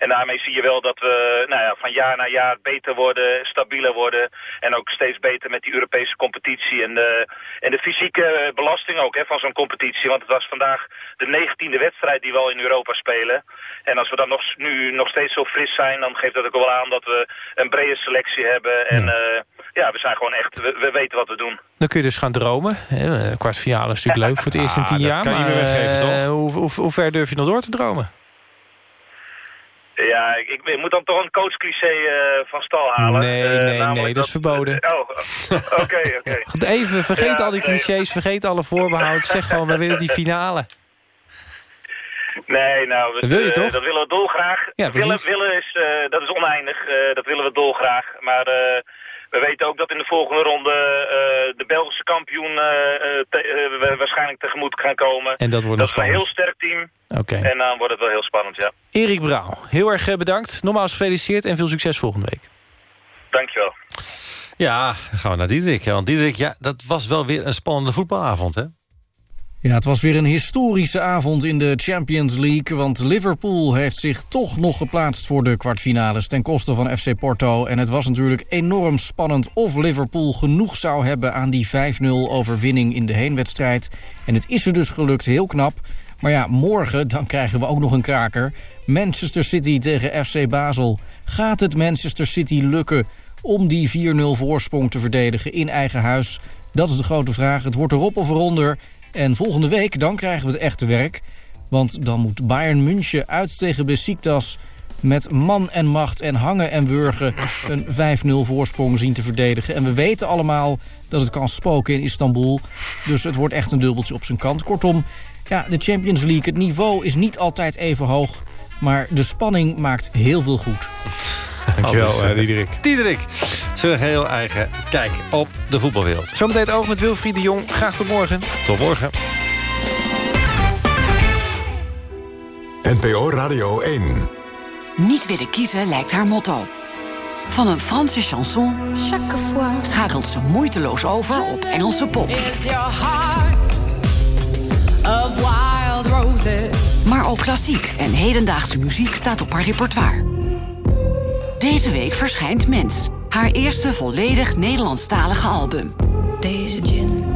En daarmee zie je wel dat we nou ja, van jaar naar jaar beter worden, stabieler worden. En ook steeds beter met die Europese competitie. En de, en de fysieke belasting ook hè, van zo'n competitie. Want het was vandaag de negentiende wedstrijd die we al in Europa spelen. En als we dan nog, nu nog steeds zo fris zijn, dan geeft dat ook wel aan dat we een brede selectie hebben. En ja, uh, ja we zijn gewoon echt, we, we, weten wat we doen. Dan kun je dus gaan dromen. Kwartfinale is natuurlijk leuk voor het eerst in <laughs> tien jaar. Kan maar, je toch? Uh, hoe, hoe, hoe ver durf je nog door te dromen? Ja, ik, ik, moet dan toch een coachcliché uh, van stal halen. Nee, nee, uh, nee, dat, dat, is verboden. <laughs> Oh, oké, <laughs> oké. Okay. Even, vergeet ja, al die clichés, nee. vergeet alle voorbehoud. Zeg gewoon, we willen die finale. <laughs> Nee, nou, dat, wil je toch? Uh, dat willen we dolgraag. Ja, willen, willen is, dat is oneindig. Dat willen we dolgraag. Maar we weten ook dat in de volgende ronde de Belgische kampioen te, waarschijnlijk tegemoet gaan komen. En dat wordt dat is een heel sterk team. Okay. En dan wordt het wel heel spannend, ja. Erik Brouw, heel erg bedankt. Nogmaals gefeliciteerd en veel succes volgende week. Dankjewel. Ja, dan gaan we naar Diederik. Want Diederik, ja, dat was wel weer een spannende voetbalavond, hè? Ja, het was weer een historische avond in de Champions League... want Liverpool heeft zich toch nog geplaatst voor de kwartfinales... ten koste van FC Porto. En het was natuurlijk enorm spannend of Liverpool genoeg zou hebben... aan die 5-0 overwinning in de heenwedstrijd. En het is er dus gelukt, heel knap. Maar ja, morgen dan krijgen we ook nog een kraker. Manchester City tegen FC Basel. Gaat het Manchester City lukken om die 4-0 voorsprong te verdedigen in eigen huis? Dat is de grote vraag. Het wordt erop of eronder... En volgende week dan krijgen we het echte werk. Want dan moet Bayern München uit tegen Besiktas... met man en macht en hangen en wurgen... een 5-0 voorsprong zien te verdedigen. En we weten allemaal dat het kan spoken in Istanbul. Dus het wordt echt een dubbeltje op zijn kant. Kortom, ja, de Champions League, het niveau is niet altijd even hoog... maar de spanning maakt heel veel goed. Dankjewel, uh, Diederik. Diederik, zijn heel eigen kijk op de voetbalwereld. Zometeen het oog met Wilfried de Jong. Graag tot morgen. Tot morgen. NPO Radio 1. Niet willen kiezen lijkt haar motto. Van een Franse chanson Chaque fois. schakelt ze moeiteloos over op Engelse pop. Maar ook klassiek en hedendaagse muziek staat op haar repertoire. Deze week verschijnt Mens. Haar eerste volledig Nederlandstalige album. Deze gin,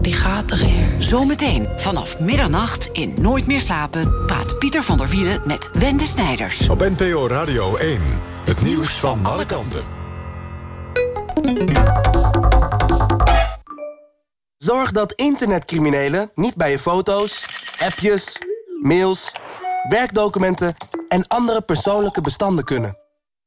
die gaat erin. Zometeen vanaf middernacht in Nooit meer slapen... praat Pieter van der Wielen met Wende Snijders. Op NPO Radio 1. Het nieuws van alle kanten. Zorg dat internetcriminelen niet bij je foto's, appjes, mails, werkdocumenten en andere persoonlijke bestanden kunnen.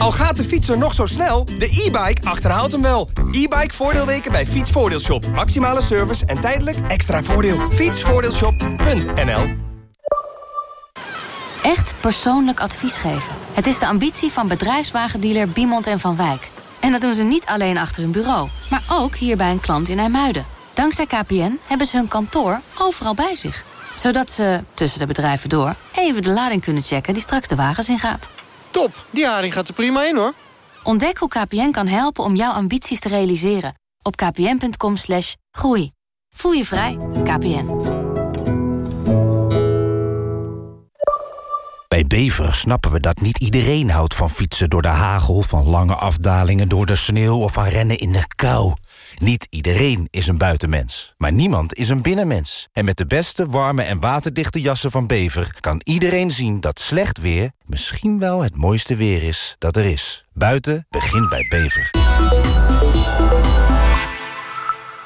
Al gaat de fietser nog zo snel, de e-bike achterhaalt hem wel. E-bike voordeelweken bij Fietsvoordeelshop. Maximale service en tijdelijk extra voordeel. Fietsvoordeelshop.nl Echt persoonlijk advies geven. Het is de ambitie van bedrijfswagendealer Biemond en Van Wijk. En dat doen ze niet alleen achter hun bureau, maar ook hier bij een klant in IJmuiden. Dankzij KPN hebben ze hun kantoor overal bij zich. Zodat ze, tussen de bedrijven door, even de lading kunnen checken die straks de wagens ingaat. Top, die haring gaat er prima in hoor. Ontdek hoe KPN kan helpen om jouw ambities te realiseren. Op kpn.com slash groei. Voel je vrij, KPN. Bij Bever snappen we dat niet iedereen houdt van fietsen door de hagel... van lange afdalingen door de sneeuw of van rennen in de kou. Niet iedereen is een buitenmens, maar niemand is een binnenmens. En met de beste, warme en waterdichte jassen van Bever... kan iedereen zien dat slecht weer misschien wel het mooiste weer is dat er is. Buiten begint bij Bever.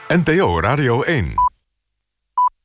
NPO Radio 1.